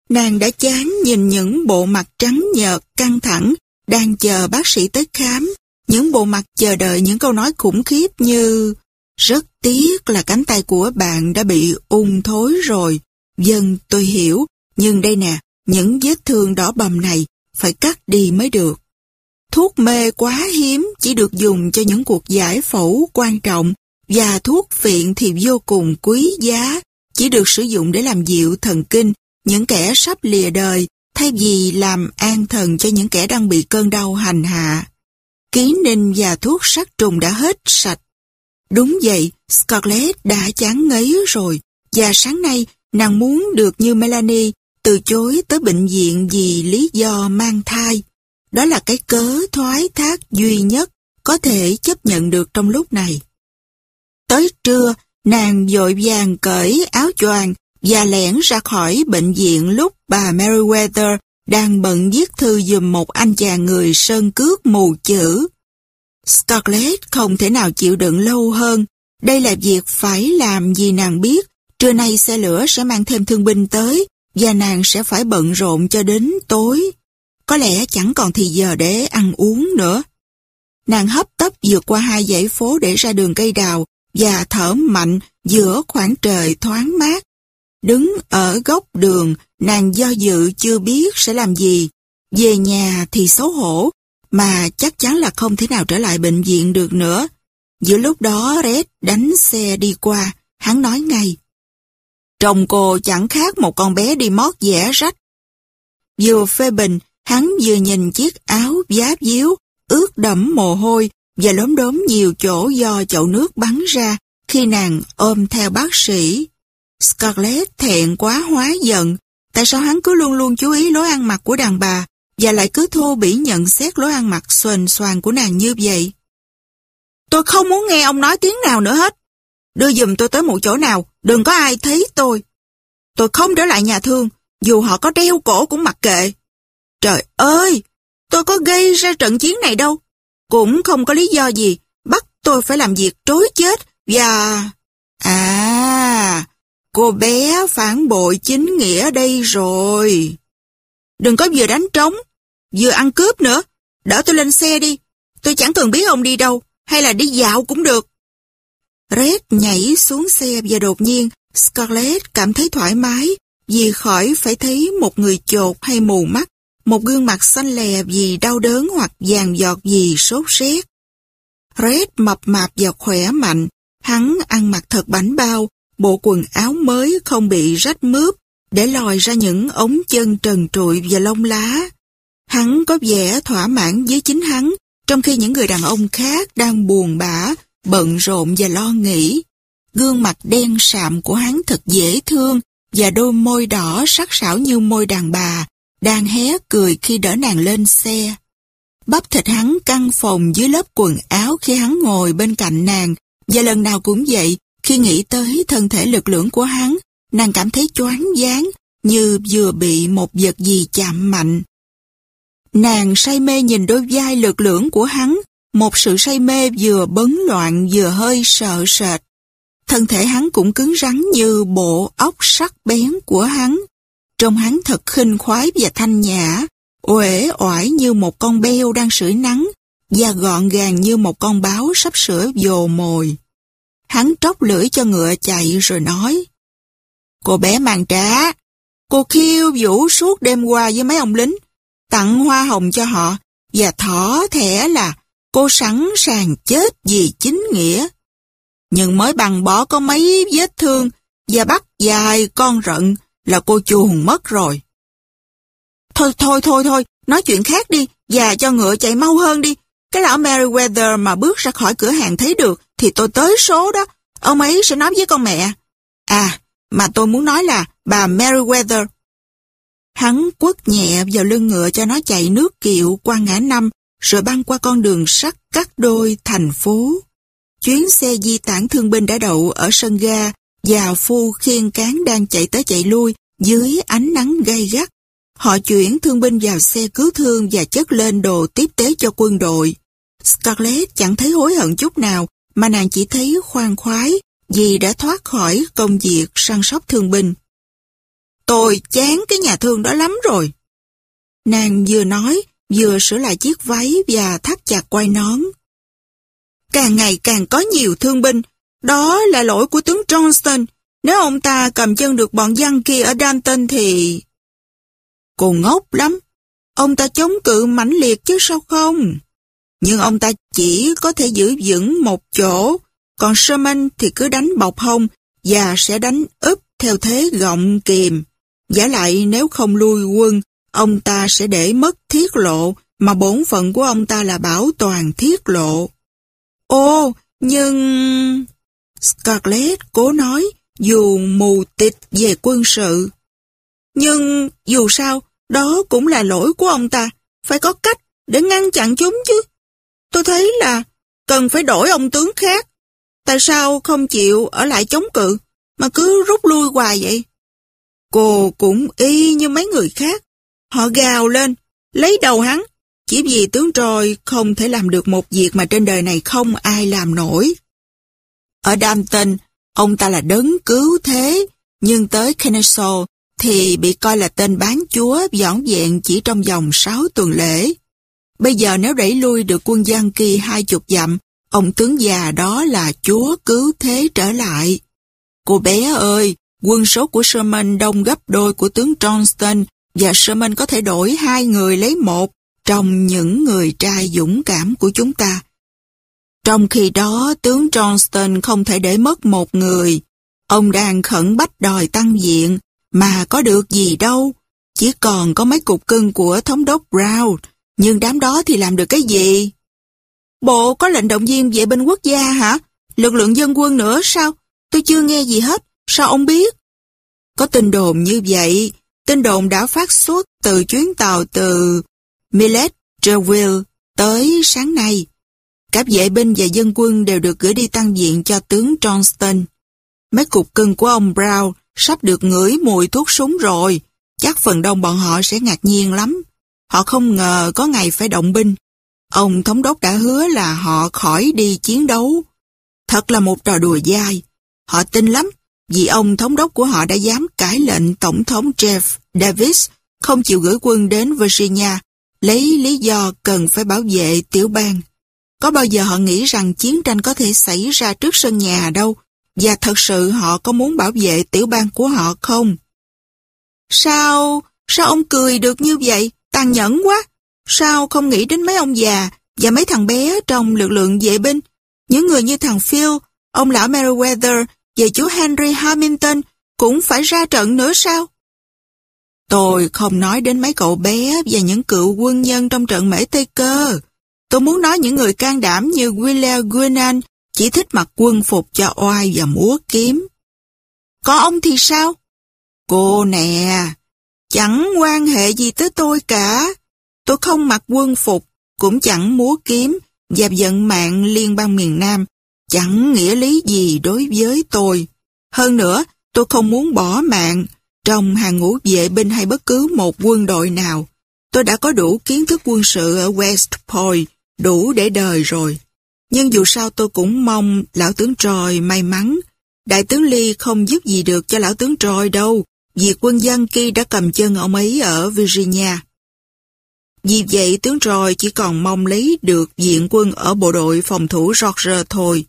Nàng đã chán nhìn những bộ mặt trắng nhợt, căng thẳng, đang chờ bác sĩ tới khám. Những bộ mặt chờ đợi những câu nói khủng khiếp như Rất tiếc là cánh tay của bạn đã bị ung thối rồi. Dân tôi hiểu, nhưng đây nè, những vết thương đỏ bầm này phải cắt đi mới được. Thuốc mê quá hiếm chỉ được dùng cho những cuộc giải phẫu quan trọng và thuốc phiện thì vô cùng quý giá, chỉ được sử dụng để làm dịu thần kinh những kẻ sắp lìa đời thay vì làm an thần cho những kẻ đang bị cơn đau hành hạ. Ký ninh và thuốc sát trùng đã hết sạch. Đúng vậy, Scarlett đã chán ngấy rồi và sáng nay nàng muốn được như Melanie từ chối tới bệnh viện vì lý do mang thai. Đó là cái cớ thoái thác duy nhất có thể chấp nhận được trong lúc này. Tới trưa, nàng dội vàng cởi áo choàng và lẻn ra khỏi bệnh viện lúc bà Meriwether đang bận viết thư dùm một anh chàng người sơn cước mù chữ. Scarlett không thể nào chịu đựng lâu hơn. Đây là việc phải làm vì nàng biết trưa nay xe lửa sẽ mang thêm thương binh tới và nàng sẽ phải bận rộn cho đến tối. Có lẽ chẳng còn thì giờ để ăn uống nữa. Nàng hấp tấp vượt qua hai dãy phố để ra đường cây đào và thở mạnh giữa khoảng trời thoáng mát. Đứng ở góc đường, nàng do dự chưa biết sẽ làm gì. Về nhà thì xấu hổ, mà chắc chắn là không thể nào trở lại bệnh viện được nữa. Giữa lúc đó Red đánh xe đi qua, hắn nói ngay. Trông cô chẳng khác một con bé đi mót dẻ rách. Vừa phê bình, hắn vừa nhìn chiếc áo giáp díu, ướt đẫm mồ hôi và lốm đốm nhiều chỗ do chậu nước bắn ra khi nàng ôm theo bác sĩ. Scarlett thẹn quá hóa giận, tại sao hắn cứ luôn luôn chú ý lối ăn mặc của đàn bà và lại cứ thô bỉ nhận xét lối ăn mặc xoành xoàng của nàng như vậy. Tôi không muốn nghe ông nói tiếng nào nữa hết. Đưa dùm tôi tới một chỗ nào, đừng có ai thấy tôi. Tôi không trở lại nhà thương, dù họ có đeo cổ cũng mặc kệ. Trời ơi, tôi có gây ra trận chiến này đâu. Cũng không có lý do gì bắt tôi phải làm việc trối chết và... À, cô bé phản bội chính nghĩa đây rồi. Đừng có vừa đánh trống, vừa ăn cướp nữa. Đỡ tôi lên xe đi. Tôi chẳng cần biết ông đi đâu, hay là đi dạo cũng được. Red nhảy xuống xe và đột nhiên Scarlett cảm thấy thoải mái vì khỏi phải thấy một người chột hay mù mắt, một gương mặt xanh lè vì đau đớn hoặc vàng giọt vì sốt rét. Red mập mạp và khỏe mạnh, hắn ăn mặc thật bánh bao, bộ quần áo mới không bị rách mướp, để lòi ra những ống chân trần trụi và lông lá. Hắn có vẻ thỏa mãn với chính hắn, trong khi những người đàn ông khác đang buồn bã, bận rộn và lo nghĩ. Gương mặt đen sạm của hắn thật dễ thương và đôi môi đỏ sắc sảo như môi đàn bà, đang hé cười khi đỡ nàng lên xe. Bắp thịt hắn căng phồng dưới lớp quần áo khi hắn ngồi bên cạnh nàng, và lần nào cũng vậy, Khi nghĩ tới thân thể lực lưỡng của hắn, nàng cảm thấy choáng váng như vừa bị một vật gì chạm mạnh. Nàng say mê nhìn đôi vai lực lưỡng của hắn, một sự say mê vừa bấn loạn vừa hơi sợ sệt. Thân thể hắn cũng cứng rắn như bộ ốc sắc bén của hắn. Trông hắn thật khinh khoái và thanh nhã, uể oải như một con beo đang sưởi nắng, và gọn gàng như một con báo sắp sửa vồ mồi. Hắn tróc lưỡi cho ngựa chạy rồi nói, Cô bé màn trá, cô khiêu vũ suốt đêm qua với mấy ông lính, tặng hoa hồng cho họ, và thỏ thẻ là cô sẵn sàng chết vì chính nghĩa. Nhưng mới bằng bỏ có mấy vết thương và bắt dài con rận là cô chuồn mất rồi. Thôi thôi thôi thôi, nói chuyện khác đi, già cho ngựa chạy mau hơn đi. Cái lão Meriwether mà bước ra khỏi cửa hàng thấy được thì tôi tới số đó. Ông ấy sẽ nói với con mẹ. À, mà tôi muốn nói là bà Meriwether. Hắn quất nhẹ vào lưng ngựa cho nó chạy nước kiệu qua ngã năm rồi băng qua con đường sắt cắt đôi thành phố. Chuyến xe di tản thương binh đã đậu ở sân ga và phu khiên cán đang chạy tới chạy lui dưới ánh nắng gay gắt. Họ chuyển thương binh vào xe cứu thương và chất lên đồ tiếp tế cho quân đội. Scarlett chẳng thấy hối hận chút nào, mà nàng chỉ thấy khoan khoái vì đã thoát khỏi công việc săn sóc thương binh. Tôi chán cái nhà thương đó lắm rồi. Nàng vừa nói, vừa sửa lại chiếc váy và thắt chặt quai nón. Càng ngày càng có nhiều thương binh, đó là lỗi của tướng Johnston. Nếu ông ta cầm chân được bọn dân kia ở Danton thì... Cô ngốc lắm. Ông ta chống cự mãnh liệt chứ sao không? Nhưng ông ta chỉ có thể giữ vững một chỗ, còn Sherman thì cứ đánh bọc hông và sẽ đánh úp theo thế gọng kìm. Giả lại nếu không lui quân, ông ta sẽ để mất thiết lộ, mà bổn phận của ông ta là bảo toàn thiết lộ. Ô, nhưng... Scarlett cố nói, dù mù tịch về quân sự. Nhưng dù sao, đó cũng là lỗi của ông ta, phải có cách để ngăn chặn chúng chứ. Tôi thấy là cần phải đổi ông tướng khác. Tại sao không chịu ở lại chống cự, mà cứ rút lui hoài vậy? Cô cũng y như mấy người khác. Họ gào lên, lấy đầu hắn, chỉ vì tướng Troy không thể làm được một việc mà trên đời này không ai làm nổi. Ở Danton, ông ta là đấng cứu thế, nhưng tới Kennesaw thì bị coi là tên bán chúa dõn dẹn chỉ trong vòng 6 tuần lễ. Bây giờ nếu đẩy lui được quân Giang Kỳ hai chục dặm, ông tướng già đó là chúa cứu thế trở lại. Cô bé ơi, quân số của Sherman đông gấp đôi của tướng Johnston và Sherman có thể đổi hai người lấy một trong những người trai dũng cảm của chúng ta. Trong khi đó, tướng Johnston không thể để mất một người. Ông đang khẩn bách đòi tăng diện, mà có được gì đâu. Chỉ còn có mấy cục cưng của thống đốc Brown, nhưng đám đó thì làm được cái gì? Bộ có lệnh động viên vệ binh quốc gia hả? Lực lượng dân quân nữa sao? Tôi chưa nghe gì hết. Sao ông biết? Có tin đồn như vậy. Tin đồn đã phát xuất từ chuyến tàu từ Millet, Treville tới sáng nay. Các vệ binh và dân quân đều được gửi đi tăng viện cho tướng Johnston. Mấy cục cưng của ông Brown sắp được ngửi mùi thuốc súng rồi. Chắc phần đông bọn họ sẽ ngạc nhiên lắm. Họ không ngờ có ngày phải động binh. Ông thống đốc đã hứa là họ khỏi đi chiến đấu. Thật là một trò đùa dai. Họ tin lắm, vì ông thống đốc của họ đã dám cãi lệnh Tổng thống Jeff Davis không chịu gửi quân đến Virginia, lấy lý do cần phải bảo vệ tiểu bang. Có bao giờ họ nghĩ rằng chiến tranh có thể xảy ra trước sân nhà đâu, và thật sự họ có muốn bảo vệ tiểu bang của họ không? Sao, sao ông cười được như vậy? Tàn nhẫn quá! Sao không nghĩ đến mấy ông già và mấy thằng bé trong lực lượng vệ binh? Những người như thằng Phil, ông lão Meriwether và chú Henry Hamilton cũng phải ra trận nữa sao? Tôi không nói đến mấy cậu bé và những cựu quân nhân trong trận mễ Tây Cơ. Tôi muốn nói những người can đảm như William Guinan chỉ thích mặc quân phục cho oai và múa kiếm. Có ông thì sao? Cô nè, chẳng quan hệ gì tới tôi cả. Tôi không mặc quân phục, cũng chẳng múa kiếm, và giận mạng liên bang miền Nam. chẳng nghĩa lý gì đối với tôi. Hơn nữa, tôi không muốn bỏ mạng trong hàng ngũ vệ binh hay bất cứ một quân đội nào. Tôi đã có đủ kiến thức quân sự ở West Point, đủ để đời rồi. Nhưng dù sao tôi cũng mong lão tướng Troy may mắn. Đại tướng Lee không giúp gì được cho lão tướng Troy đâu, vì quân dân kia đã cầm chân ông ấy ở Virginia. Vì vậy tướng Troy chỉ còn mong lấy được diện quân ở bộ đội phòng thủ George thôi.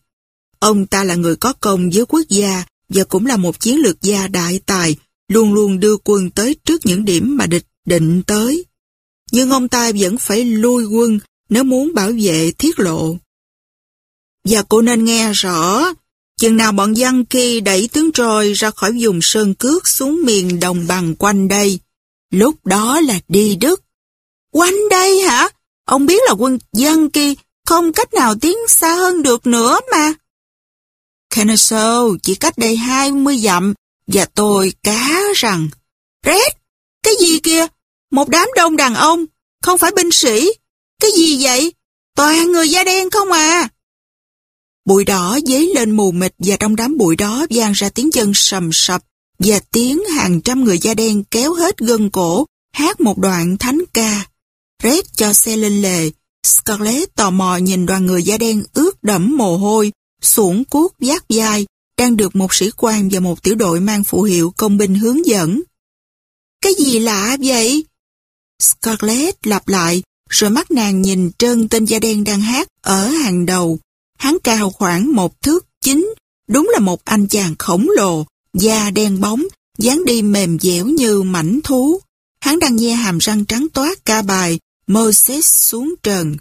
Ông ta là người có công với quốc gia và cũng là một chiến lược gia đại tài, luôn luôn đưa quân tới trước những điểm mà địch định tới. Nhưng ông ta vẫn phải lui quân nếu muốn bảo vệ thiết lộ. Và cô nên nghe rõ, chừng nào bọn dân kia đẩy tướng trôi ra khỏi vùng sơn cước xuống miền đồng bằng quanh đây, lúc đó là đi Đức. Quanh đây hả? Ông biết là quân dân kia không cách nào tiến xa hơn được nữa mà. Kennesaw chỉ cách đây 20 dặm và tôi cá rằng Red, cái gì kia? Một đám đông đàn ông, không phải binh sĩ. Cái gì vậy? Toàn người da đen không à? Bụi đỏ dấy lên mù mịt và trong đám bụi đó vang ra tiếng chân sầm sập và tiếng hàng trăm người da đen kéo hết gân cổ hát một đoạn thánh ca. Red cho xe lên lề. Scarlett tò mò nhìn đoàn người da đen ướt đẫm mồ hôi, sủng cuốc giác vai, đang được một sĩ quan và một tiểu đội mang phụ hiệu công binh hướng dẫn. Cái gì lạ vậy? Scarlett lặp lại, rồi mắt nàng nhìn trơn tên da đen đang hát ở hàng đầu. Hắn cao khoảng một thước chín, đúng là một anh chàng khổng lồ, da đen bóng, dáng đi mềm dẻo như mảnh thú. Hắn đang nghe hàm răng trắng toát ca bài Moses xuống trần.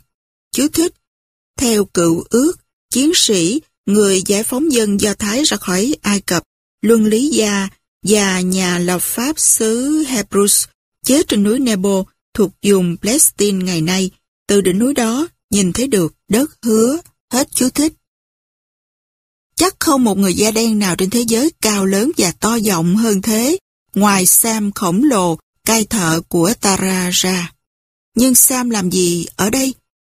Chú thích, theo cựu ước, chiến sĩ, người giải phóng dân Do Thái ra khỏi Ai Cập, luân lý gia và nhà lập pháp xứ Hebrews chết trên núi Nebo thuộc vùng Palestine ngày nay. Từ đỉnh núi đó, nhìn thấy được đất hứa, hết chú thích. Chắc không một người da đen nào trên thế giới cao lớn và to rộng hơn thế, ngoài Sam khổng lồ, cai thợ của Tara ra. Nhưng Sam làm gì ở đây?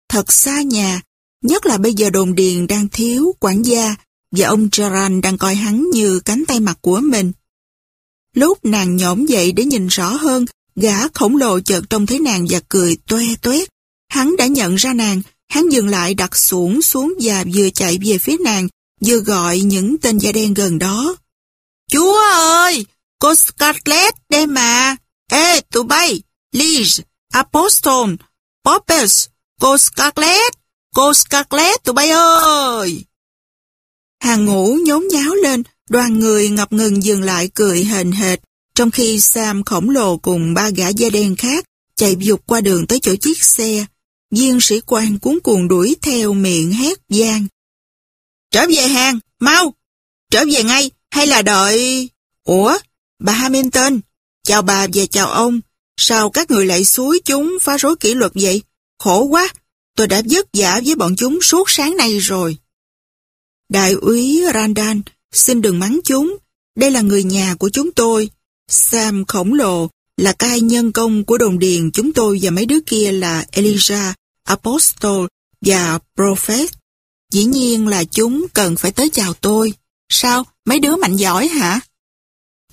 Thật xa nhà, nhất là bây giờ đồn điền đang thiếu quản gia và ông Gerard đang coi hắn như cánh tay mặt của mình. Lúc nàng nhổm dậy để nhìn rõ hơn, gã khổng lồ chợt trông thấy nàng và cười toe toét. Hắn đã nhận ra nàng, hắn dừng lại đặt xuống xuống và vừa chạy về phía nàng, vừa gọi những tên da đen gần đó. Chúa ơi! Cô Scarlett đây mà! Ê, tụi bay! Liz, Apostle, Poppers, cô Scarlett, cô Scarlett tụi bay ơi! Hàng ngũ nhốn nháo lên, đoàn người ngập ngừng dừng lại cười hền hệt, trong khi Sam khổng lồ cùng ba gã da đen khác chạy dục qua đường tới chỗ chiếc xe. Viên sĩ quan cuốn cuồng đuổi theo miệng hét gian. Trở về hàng, mau! Trở về ngay, hay là đợi... Ủa, bà Hamilton, chào bà và chào ông, Sao các người lại suối chúng phá rối kỷ luật vậy? Khổ quá, tôi đã vất vả với bọn chúng suốt sáng nay rồi. Đại úy Randan, xin đừng mắng chúng. Đây là người nhà của chúng tôi. Sam khổng lồ là cai nhân công của đồn điền chúng tôi và mấy đứa kia là Elijah, Apostle và Prophet. Dĩ nhiên là chúng cần phải tới chào tôi. Sao? Mấy đứa mạnh giỏi hả?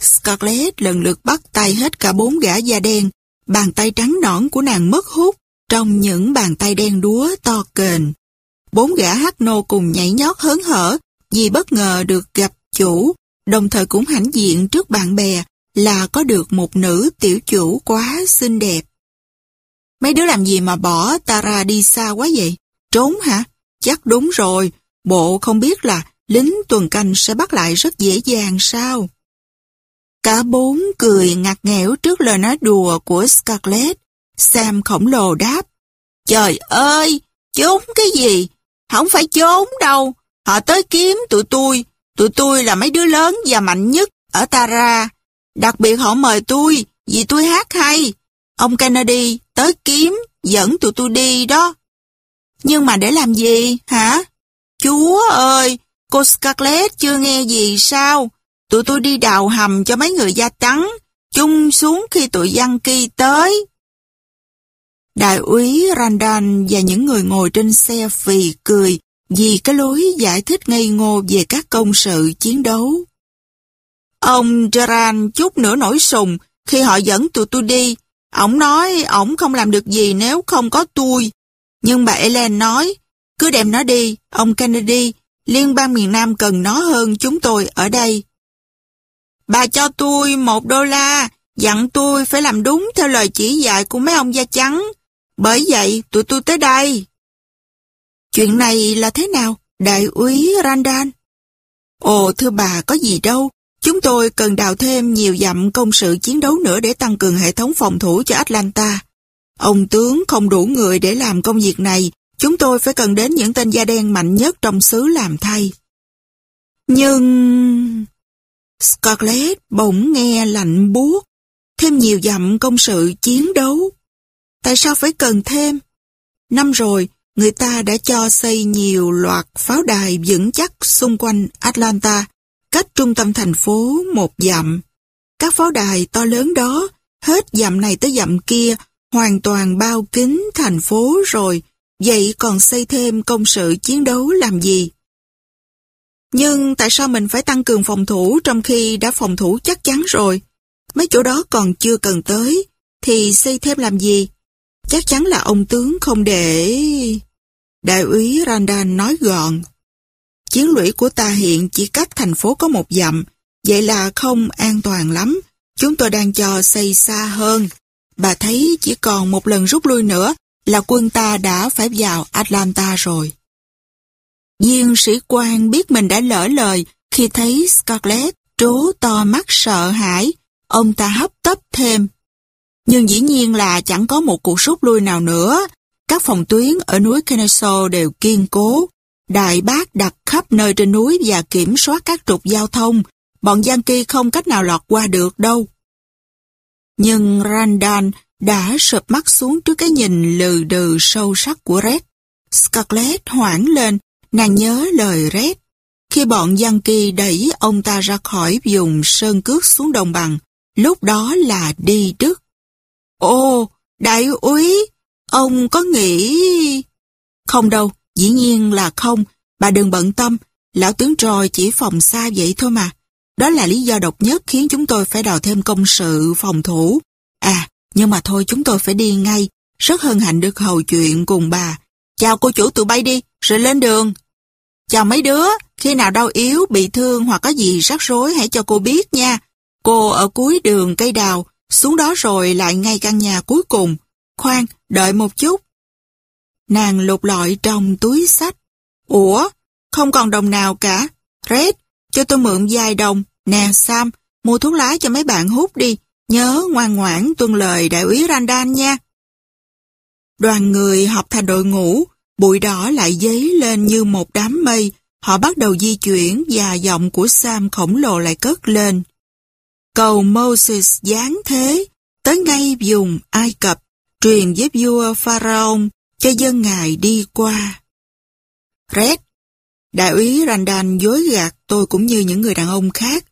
Scarlett lần lượt bắt tay hết cả bốn gã da đen Bàn tay trắng nõn của nàng mất hút trong những bàn tay đen đúa to kền. Bốn gã hát nô cùng nhảy nhót hớn hở vì bất ngờ được gặp chủ, đồng thời cũng hãnh diện trước bạn bè là có được một nữ tiểu chủ quá xinh đẹp. Mấy đứa làm gì mà bỏ Tara đi xa quá vậy? Trốn hả? Chắc đúng rồi, bộ không biết là lính tuần canh sẽ bắt lại rất dễ dàng sao? Cả bốn cười ngặt nghẽo trước lời nói đùa của Scarlett. Sam khổng lồ đáp. Trời ơi, trốn cái gì? Không phải trốn đâu. Họ tới kiếm tụi tôi. Tụi tôi là mấy đứa lớn và mạnh nhất ở Tara. Đặc biệt họ mời tôi vì tôi hát hay. Ông Kennedy tới kiếm, dẫn tụi tôi đi đó. Nhưng mà để làm gì, hả? Chúa ơi, cô Scarlett chưa nghe gì sao? Tụi tôi đi đào hầm cho mấy người da trắng, chung xuống khi tụi dân kỳ tới. Đại úy Randan và những người ngồi trên xe phì cười vì cái lối giải thích ngây ngô về các công sự chiến đấu. Ông Gerard chút nữa nổi sùng khi họ dẫn tụi tôi đi. Ông nói ổng không làm được gì nếu không có tôi. Nhưng bà Ellen nói, cứ đem nó đi, ông Kennedy, liên bang miền Nam cần nó hơn chúng tôi ở đây. Bà cho tôi một đô la, dặn tôi phải làm đúng theo lời chỉ dạy của mấy ông da trắng. Bởi vậy, tụi tôi tới đây. Chuyện này là thế nào, đại úy Randall? Ồ, thưa bà, có gì đâu. Chúng tôi cần đào thêm nhiều dặm công sự chiến đấu nữa để tăng cường hệ thống phòng thủ cho Atlanta. Ông tướng không đủ người để làm công việc này, chúng tôi phải cần đến những tên da đen mạnh nhất trong xứ làm thay. Nhưng... Scarlett bỗng nghe lạnh buốt, thêm nhiều dặm công sự chiến đấu. Tại sao phải cần thêm? Năm rồi, người ta đã cho xây nhiều loạt pháo đài vững chắc xung quanh Atlanta, cách trung tâm thành phố một dặm. Các pháo đài to lớn đó, hết dặm này tới dặm kia, hoàn toàn bao kín thành phố rồi, vậy còn xây thêm công sự chiến đấu làm gì? Nhưng tại sao mình phải tăng cường phòng thủ trong khi đã phòng thủ chắc chắn rồi? Mấy chỗ đó còn chưa cần tới, thì xây thêm làm gì? Chắc chắn là ông tướng không để... Đại úy Randall nói gọn. Chiến lũy của ta hiện chỉ cách thành phố có một dặm, vậy là không an toàn lắm. Chúng tôi đang cho xây xa hơn. Bà thấy chỉ còn một lần rút lui nữa là quân ta đã phải vào Atlanta rồi. Viên sĩ quan biết mình đã lỡ lời khi thấy Scarlett trố to mắt sợ hãi, ông ta hấp tấp thêm. Nhưng dĩ nhiên là chẳng có một cuộc rút lui nào nữa. Các phòng tuyến ở núi Kennesaw đều kiên cố. Đại bác đặt khắp nơi trên núi và kiểm soát các trục giao thông. Bọn Yankee không cách nào lọt qua được đâu. Nhưng Randall đã sụp mắt xuống trước cái nhìn lừ đừ sâu sắc của Red. Scarlett hoảng lên, nàng nhớ lời Red. Khi bọn Yankee đẩy ông ta ra khỏi vùng sơn cước xuống đồng bằng, lúc đó là đi Đức. Ô, đại úy, ông có nghĩ... Không đâu, dĩ nhiên là không, bà đừng bận tâm, lão tướng tròi chỉ phòng xa vậy thôi mà. Đó là lý do độc nhất khiến chúng tôi phải đào thêm công sự phòng thủ. À, nhưng mà thôi chúng tôi phải đi ngay, rất hân hạnh được hầu chuyện cùng bà. Chào cô chủ tụi bay đi, rồi lên đường. Chào mấy đứa, khi nào đau yếu, bị thương hoặc có gì rắc rối hãy cho cô biết nha. Cô ở cuối đường cây đào, xuống đó rồi lại ngay căn nhà cuối cùng. Khoan, đợi một chút. Nàng lục lọi trong túi sách. Ủa, không còn đồng nào cả. Red, cho tôi mượn vài đồng. Nè Sam, mua thuốc lá cho mấy bạn hút đi. Nhớ ngoan ngoãn tuân lời đại úy Randall nha. Đoàn người họp thành đội ngũ, bụi đỏ lại dấy lên như một đám mây. Họ bắt đầu di chuyển và giọng của Sam khổng lồ lại cất lên. Cầu Moses giáng thế, tới ngay vùng Ai Cập, truyền với vua Pharaoh cho dân ngài đi qua. Red, đại úy Randall dối gạt tôi cũng như những người đàn ông khác,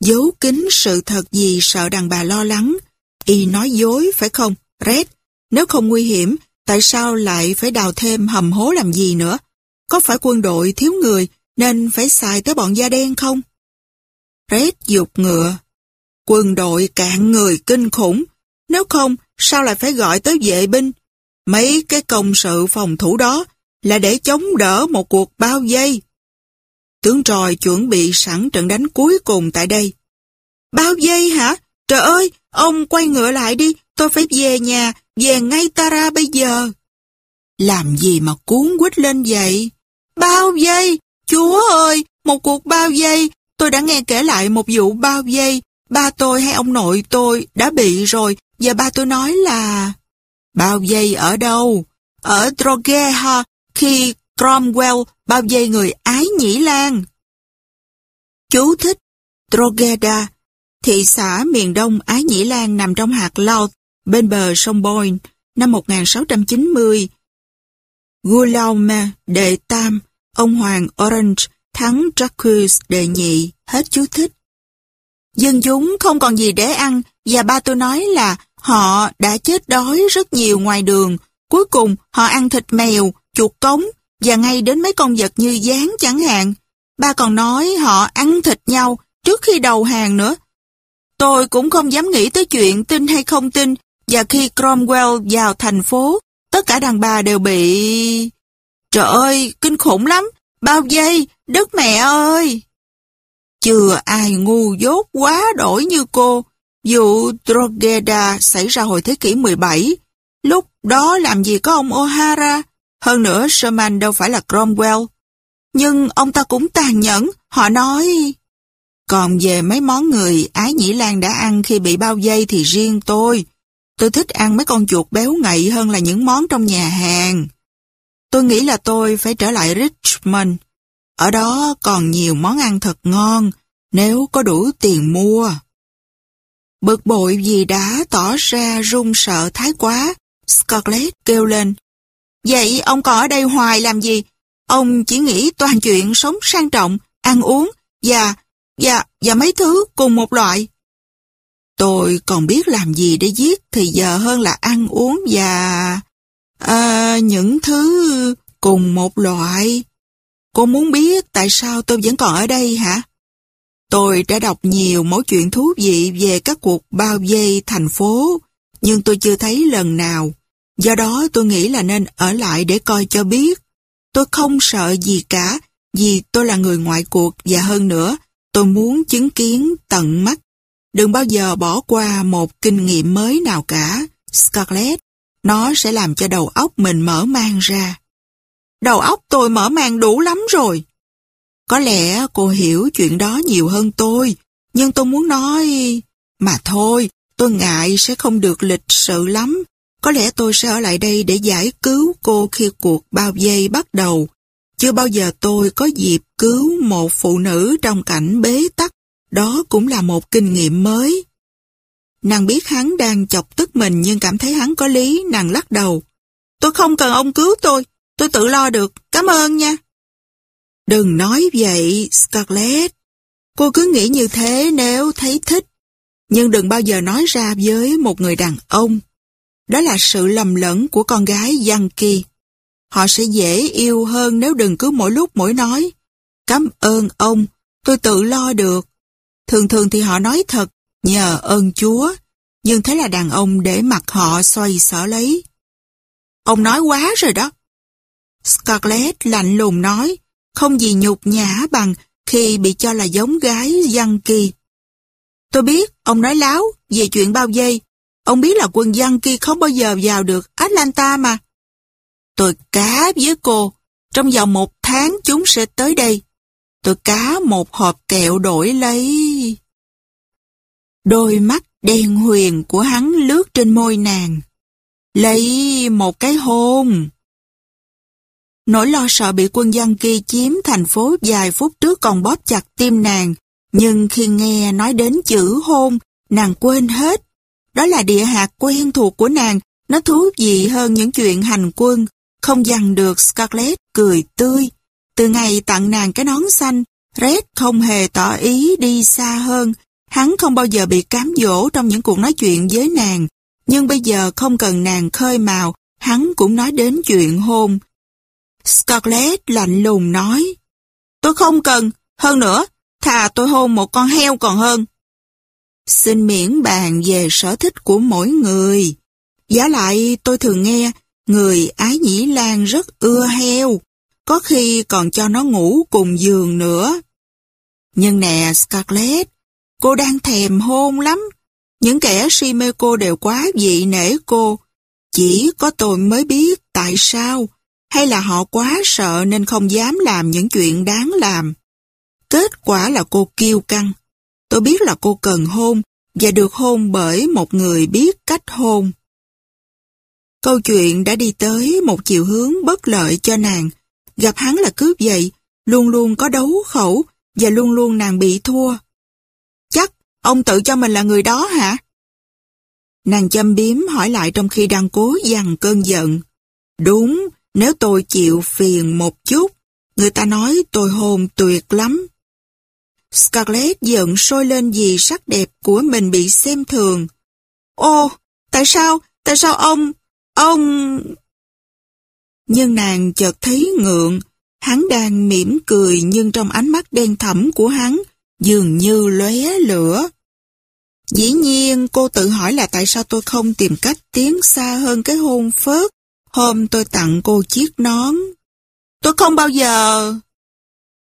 giấu kín sự thật gì sợ đàn bà lo lắng. Y nói dối phải không, Red? Nếu không nguy hiểm, tại sao lại phải đào thêm hầm hố làm gì nữa? Có phải quân đội thiếu người nên phải xài tới bọn da đen không? Red dục ngựa. Quân đội cạn người kinh khủng. Nếu không, sao lại phải gọi tới vệ binh? Mấy cái công sự phòng thủ đó là để chống đỡ một cuộc bao dây. Tướng tròi chuẩn bị sẵn trận đánh cuối cùng tại đây. Bao giây hả? Trời ơi, ông quay ngựa lại đi, tôi phải về nhà, về ngay Tara bây giờ. Làm gì mà cuốn quýt lên vậy? Bao giây, chúa ơi, một cuộc bao giây, tôi đã nghe kể lại một vụ bao giây, ba tôi hay ông nội tôi đã bị rồi, và ba tôi nói là... Bao giây ở đâu? Ở Drogheda, khi Cromwell bao vây người Ái Nhĩ Lan. Chú thích Drogheda, thị xã miền đông Ái Nhĩ Lan nằm trong hạt Louth, bên bờ sông Boyne, năm 1690. Guillaume đệ tam, ông Hoàng Orange thắng Jacques đệ nhị, hết chú thích. Dân chúng không còn gì để ăn và ba tôi nói là họ đã chết đói rất nhiều ngoài đường. Cuối cùng họ ăn thịt mèo, chuột cống và ngay đến mấy con vật như gián chẳng hạn. Ba còn nói họ ăn thịt nhau trước khi đầu hàng nữa. Tôi cũng không dám nghĩ tới chuyện tin hay không tin và khi Cromwell vào thành phố, tất cả đàn bà đều bị... Trời ơi, kinh khủng lắm! Bao giây, đất mẹ ơi! Chưa ai ngu dốt quá đổi như cô. Vụ Drogheda xảy ra hồi thế kỷ 17. Lúc đó làm gì có ông O'Hara? Hơn nữa, Sherman đâu phải là Cromwell. Nhưng ông ta cũng tàn nhẫn. Họ nói... Còn về mấy món người Ái Nhĩ Lan đã ăn khi bị bao dây thì riêng tôi. Tôi thích ăn mấy con chuột béo ngậy hơn là những món trong nhà hàng. Tôi nghĩ là tôi phải trở lại Richmond. Ở đó còn nhiều món ăn thật ngon, nếu có đủ tiền mua. Bực bội vì đã tỏ ra run sợ thái quá, Scarlett kêu lên. Vậy ông còn ở đây hoài làm gì? Ông chỉ nghĩ toàn chuyện sống sang trọng, ăn uống và, và, và mấy thứ cùng một loại. Tôi còn biết làm gì để giết thì giờ hơn là ăn uống và... À, những thứ cùng một loại. Cô muốn biết tại sao tôi vẫn còn ở đây hả? Tôi đã đọc nhiều mẫu chuyện thú vị về các cuộc bao vây thành phố, nhưng tôi chưa thấy lần nào. Do đó tôi nghĩ là nên ở lại để coi cho biết. Tôi không sợ gì cả, vì tôi là người ngoại cuộc và hơn nữa, tôi muốn chứng kiến tận mắt. Đừng bao giờ bỏ qua một kinh nghiệm mới nào cả, Scarlett. Nó sẽ làm cho đầu óc mình mở mang ra. Đầu óc tôi mở mang đủ lắm rồi. Có lẽ cô hiểu chuyện đó nhiều hơn tôi, nhưng tôi muốn nói... Mà thôi, tôi ngại sẽ không được lịch sự lắm. Có lẽ tôi sẽ ở lại đây để giải cứu cô khi cuộc bao vây bắt đầu. Chưa bao giờ tôi có dịp cứu một phụ nữ trong cảnh bế tắc. Đó cũng là một kinh nghiệm mới. Nàng biết hắn đang chọc tức mình nhưng cảm thấy hắn có lý, nàng lắc đầu. Tôi không cần ông cứu tôi, tôi tự lo được, cảm ơn nha. Đừng nói vậy, Scarlett. Cô cứ nghĩ như thế nếu thấy thích. Nhưng đừng bao giờ nói ra với một người đàn ông. Đó là sự lầm lẫn của con gái Yankee. Họ sẽ dễ yêu hơn nếu đừng cứ mỗi lúc mỗi nói. Cảm ơn ông, tôi tự lo được. Thường thường thì họ nói thật, nhờ ơn Chúa. Nhưng thế là đàn ông để mặt họ xoay sở lấy. Ông nói quá rồi đó. Scarlett lạnh lùng nói, không gì nhục nhã bằng khi bị cho là giống gái dân kỳ. Tôi biết ông nói láo về chuyện bao dây. Ông biết là quân dân kỳ không bao giờ vào được Atlanta mà. Tôi cá với cô, trong vòng một tháng chúng sẽ tới đây. Tôi cá một hộp kẹo đổi lấy... Đôi mắt đen huyền của hắn lướt trên môi nàng. Lấy một cái hôn. Nỗi lo sợ bị quân dân kia chiếm thành phố vài phút trước còn bóp chặt tim nàng, nhưng khi nghe nói đến chữ hôn, nàng quên hết. Đó là địa hạt quen thuộc của nàng, nó thú vị hơn những chuyện hành quân. Không dằn được Scarlett cười tươi. Từ ngày tặng nàng cái nón xanh, Red không hề tỏ ý đi xa hơn. Hắn không bao giờ bị cám dỗ trong những cuộc nói chuyện với nàng. Nhưng bây giờ không cần nàng khơi mào, hắn cũng nói đến chuyện hôn. Scarlett lạnh lùng nói. Tôi không cần, hơn nữa, thà tôi hôn một con heo còn hơn. Xin miễn bàn về sở thích của mỗi người. Giá lại tôi thường nghe người Ái Nhĩ Lan rất ưa heo, có khi còn cho nó ngủ cùng giường nữa. Nhưng nè Scarlett, cô đang thèm hôn lắm. Những kẻ si mê cô đều quá dị nể cô. Chỉ có tôi mới biết tại sao hay là họ quá sợ nên không dám làm những chuyện đáng làm. Kết quả là cô kiêu căng. Tôi biết là cô cần hôn và được hôn bởi một người biết cách hôn. Câu chuyện đã đi tới một chiều hướng bất lợi cho nàng. Gặp hắn là cướp vậy, luôn luôn có đấu khẩu và luôn luôn nàng bị thua. Chắc ông tự cho mình là người đó hả? Nàng châm biếm hỏi lại trong khi đang cố dằn cơn giận. Đúng, nếu tôi chịu phiền một chút, người ta nói tôi hồn tuyệt lắm. Scarlett giận sôi lên vì sắc đẹp của mình bị xem thường. Ô, tại sao, tại sao ông, ông... Nhưng nàng chợt thấy ngượng, hắn đang mỉm cười nhưng trong ánh mắt đen thẳm của hắn dường như lóe lửa. Dĩ nhiên cô tự hỏi là tại sao tôi không tìm cách tiến xa hơn cái hôn phớt hôm tôi tặng cô chiếc nón. Tôi không bao giờ...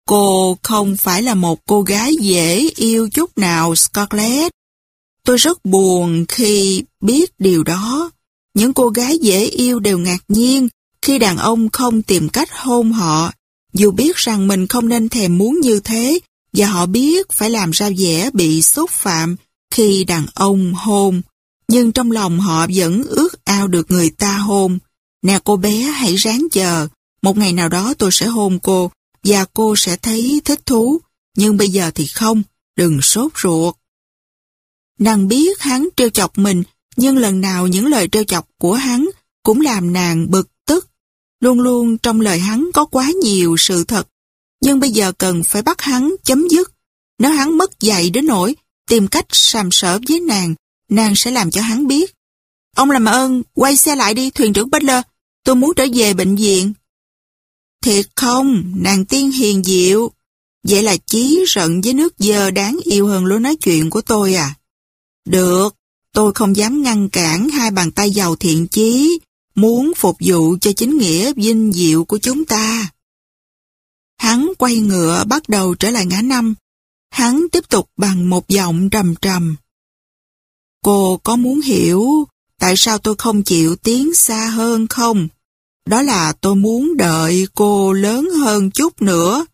Cô không phải là một cô gái dễ yêu chút nào, Scarlett. Tôi rất buồn khi biết điều đó. Những cô gái dễ yêu đều ngạc nhiên khi đàn ông không tìm cách hôn họ, dù biết rằng mình không nên thèm muốn như thế, và họ biết phải làm ra vẻ bị xúc phạm khi đàn ông hôn. Nhưng trong lòng họ vẫn ước ao được người ta hôn. Nè cô bé hãy ráng chờ, một ngày nào đó tôi sẽ hôn cô, và cô sẽ thấy thích thú. Nhưng bây giờ thì không, đừng sốt ruột. Nàng biết hắn trêu chọc mình, nhưng lần nào những lời trêu chọc của hắn cũng làm nàng bực tức. Luôn luôn trong lời hắn có quá nhiều sự thật, nhưng bây giờ cần phải bắt hắn chấm dứt. Nếu hắn mất dạy đến nỗi tìm cách sàm sỡ với nàng, nàng sẽ làm cho hắn biết. Ông làm ơn, quay xe lại đi, thuyền trưởng Butler, tôi muốn trở về bệnh viện. Thiệt không, nàng tiên hiền diệu. Vậy là chí giận với nước dơ đáng yêu hơn lối nói chuyện của tôi à? Được, tôi không dám ngăn cản hai bàn tay giàu thiện chí, muốn phục vụ cho chính nghĩa vinh diệu của chúng ta. Hắn quay ngựa bắt đầu trở lại ngã năm. Hắn tiếp tục bằng một giọng trầm trầm. Cô có muốn hiểu tại sao tôi không chịu tiến xa hơn không? Đó là tôi muốn đợi cô lớn hơn chút nữa.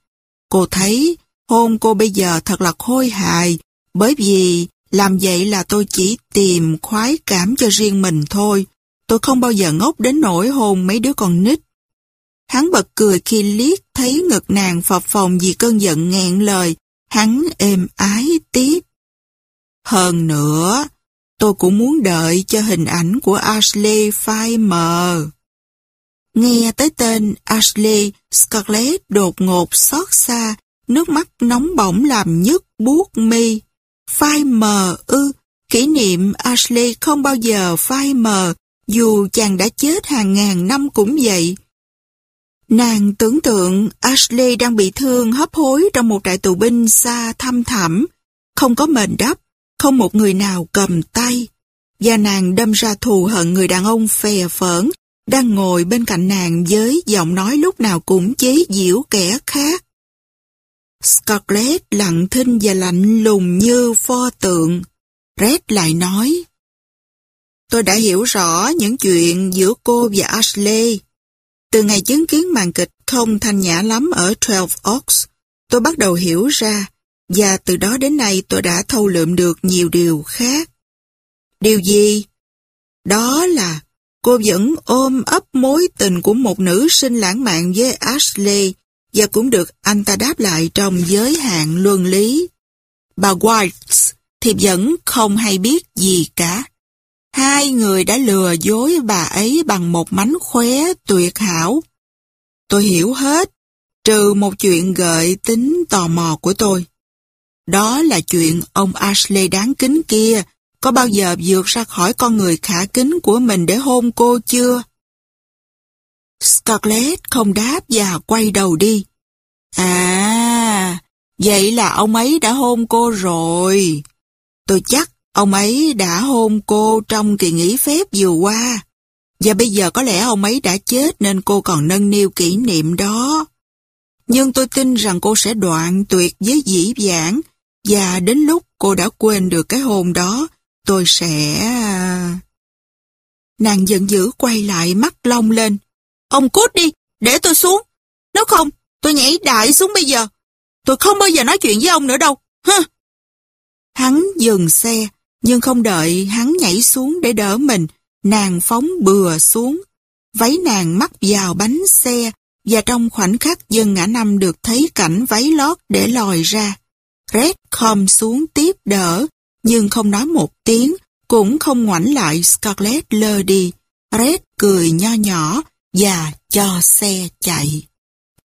Cô thấy hôn cô bây giờ thật là khôi hài, bởi vì làm vậy là tôi chỉ tìm khoái cảm cho riêng mình thôi. Tôi không bao giờ ngốc đến nỗi hôn mấy đứa con nít. Hắn bật cười khi liếc thấy ngực nàng phập phồng vì cơn giận nghẹn lời. Hắn êm ái tiếp. Hơn nữa, tôi cũng muốn đợi cho hình ảnh của Ashley phai mờ. Nghe tới tên Ashley, Scarlett đột ngột xót xa, nước mắt nóng bỏng làm nhức buốt mi. Phai mờ ư, kỷ niệm Ashley không bao giờ phai mờ, dù chàng đã chết hàng ngàn năm cũng vậy. Nàng tưởng tượng Ashley đang bị thương hấp hối trong một trại tù binh xa thăm thẳm, không có mền đắp, không một người nào cầm tay. Và nàng đâm ra thù hận người đàn ông phè phởn, đang ngồi bên cạnh nàng với giọng nói lúc nào cũng chế giễu kẻ khác. Scarlett lặng thinh và lạnh lùng như pho tượng. Red lại nói, Tôi đã hiểu rõ những chuyện giữa cô và Ashley. Từ ngày chứng kiến màn kịch không thanh nhã lắm ở Twelve Oaks, tôi bắt đầu hiểu ra, và từ đó đến nay tôi đã thâu lượm được nhiều điều khác. Điều gì? Đó là cô vẫn ôm ấp mối tình của một nữ sinh lãng mạn với Ashley và cũng được anh ta đáp lại trong giới hạn luân lý. Bà White thì vẫn không hay biết gì cả. Hai người đã lừa dối bà ấy bằng một mánh khóe tuyệt hảo. Tôi hiểu hết, trừ một chuyện gợi tính tò mò của tôi. Đó là chuyện ông Ashley đáng kính kia có bao giờ vượt ra khỏi con người khả kính của mình để hôn cô chưa? Scarlett không đáp và quay đầu đi. À, vậy là ông ấy đã hôn cô rồi. Tôi chắc ông ấy đã hôn cô trong kỳ nghỉ phép vừa qua. Và bây giờ có lẽ ông ấy đã chết nên cô còn nâng niu kỷ niệm đó. Nhưng tôi tin rằng cô sẽ đoạn tuyệt với dĩ vãng và đến lúc cô đã quên được cái hôn đó, tôi sẽ... À, nàng giận dữ quay lại mắt long lên. Ông cút đi, để tôi xuống. Nếu không, tôi nhảy đại xuống bây giờ. Tôi không bao giờ nói chuyện với ông nữa đâu. Hừ. Hắn dừng xe, nhưng không đợi hắn nhảy xuống để đỡ mình, nàng phóng bừa xuống. Váy nàng mắc vào bánh xe, và trong khoảnh khắc dân ngã năm được thấy cảnh váy lót để lòi ra. Red khom xuống tiếp đỡ, nhưng không nói một tiếng, cũng không ngoảnh lại Scarlett lơ đi. Red cười nho nhỏ và cho xe chạy.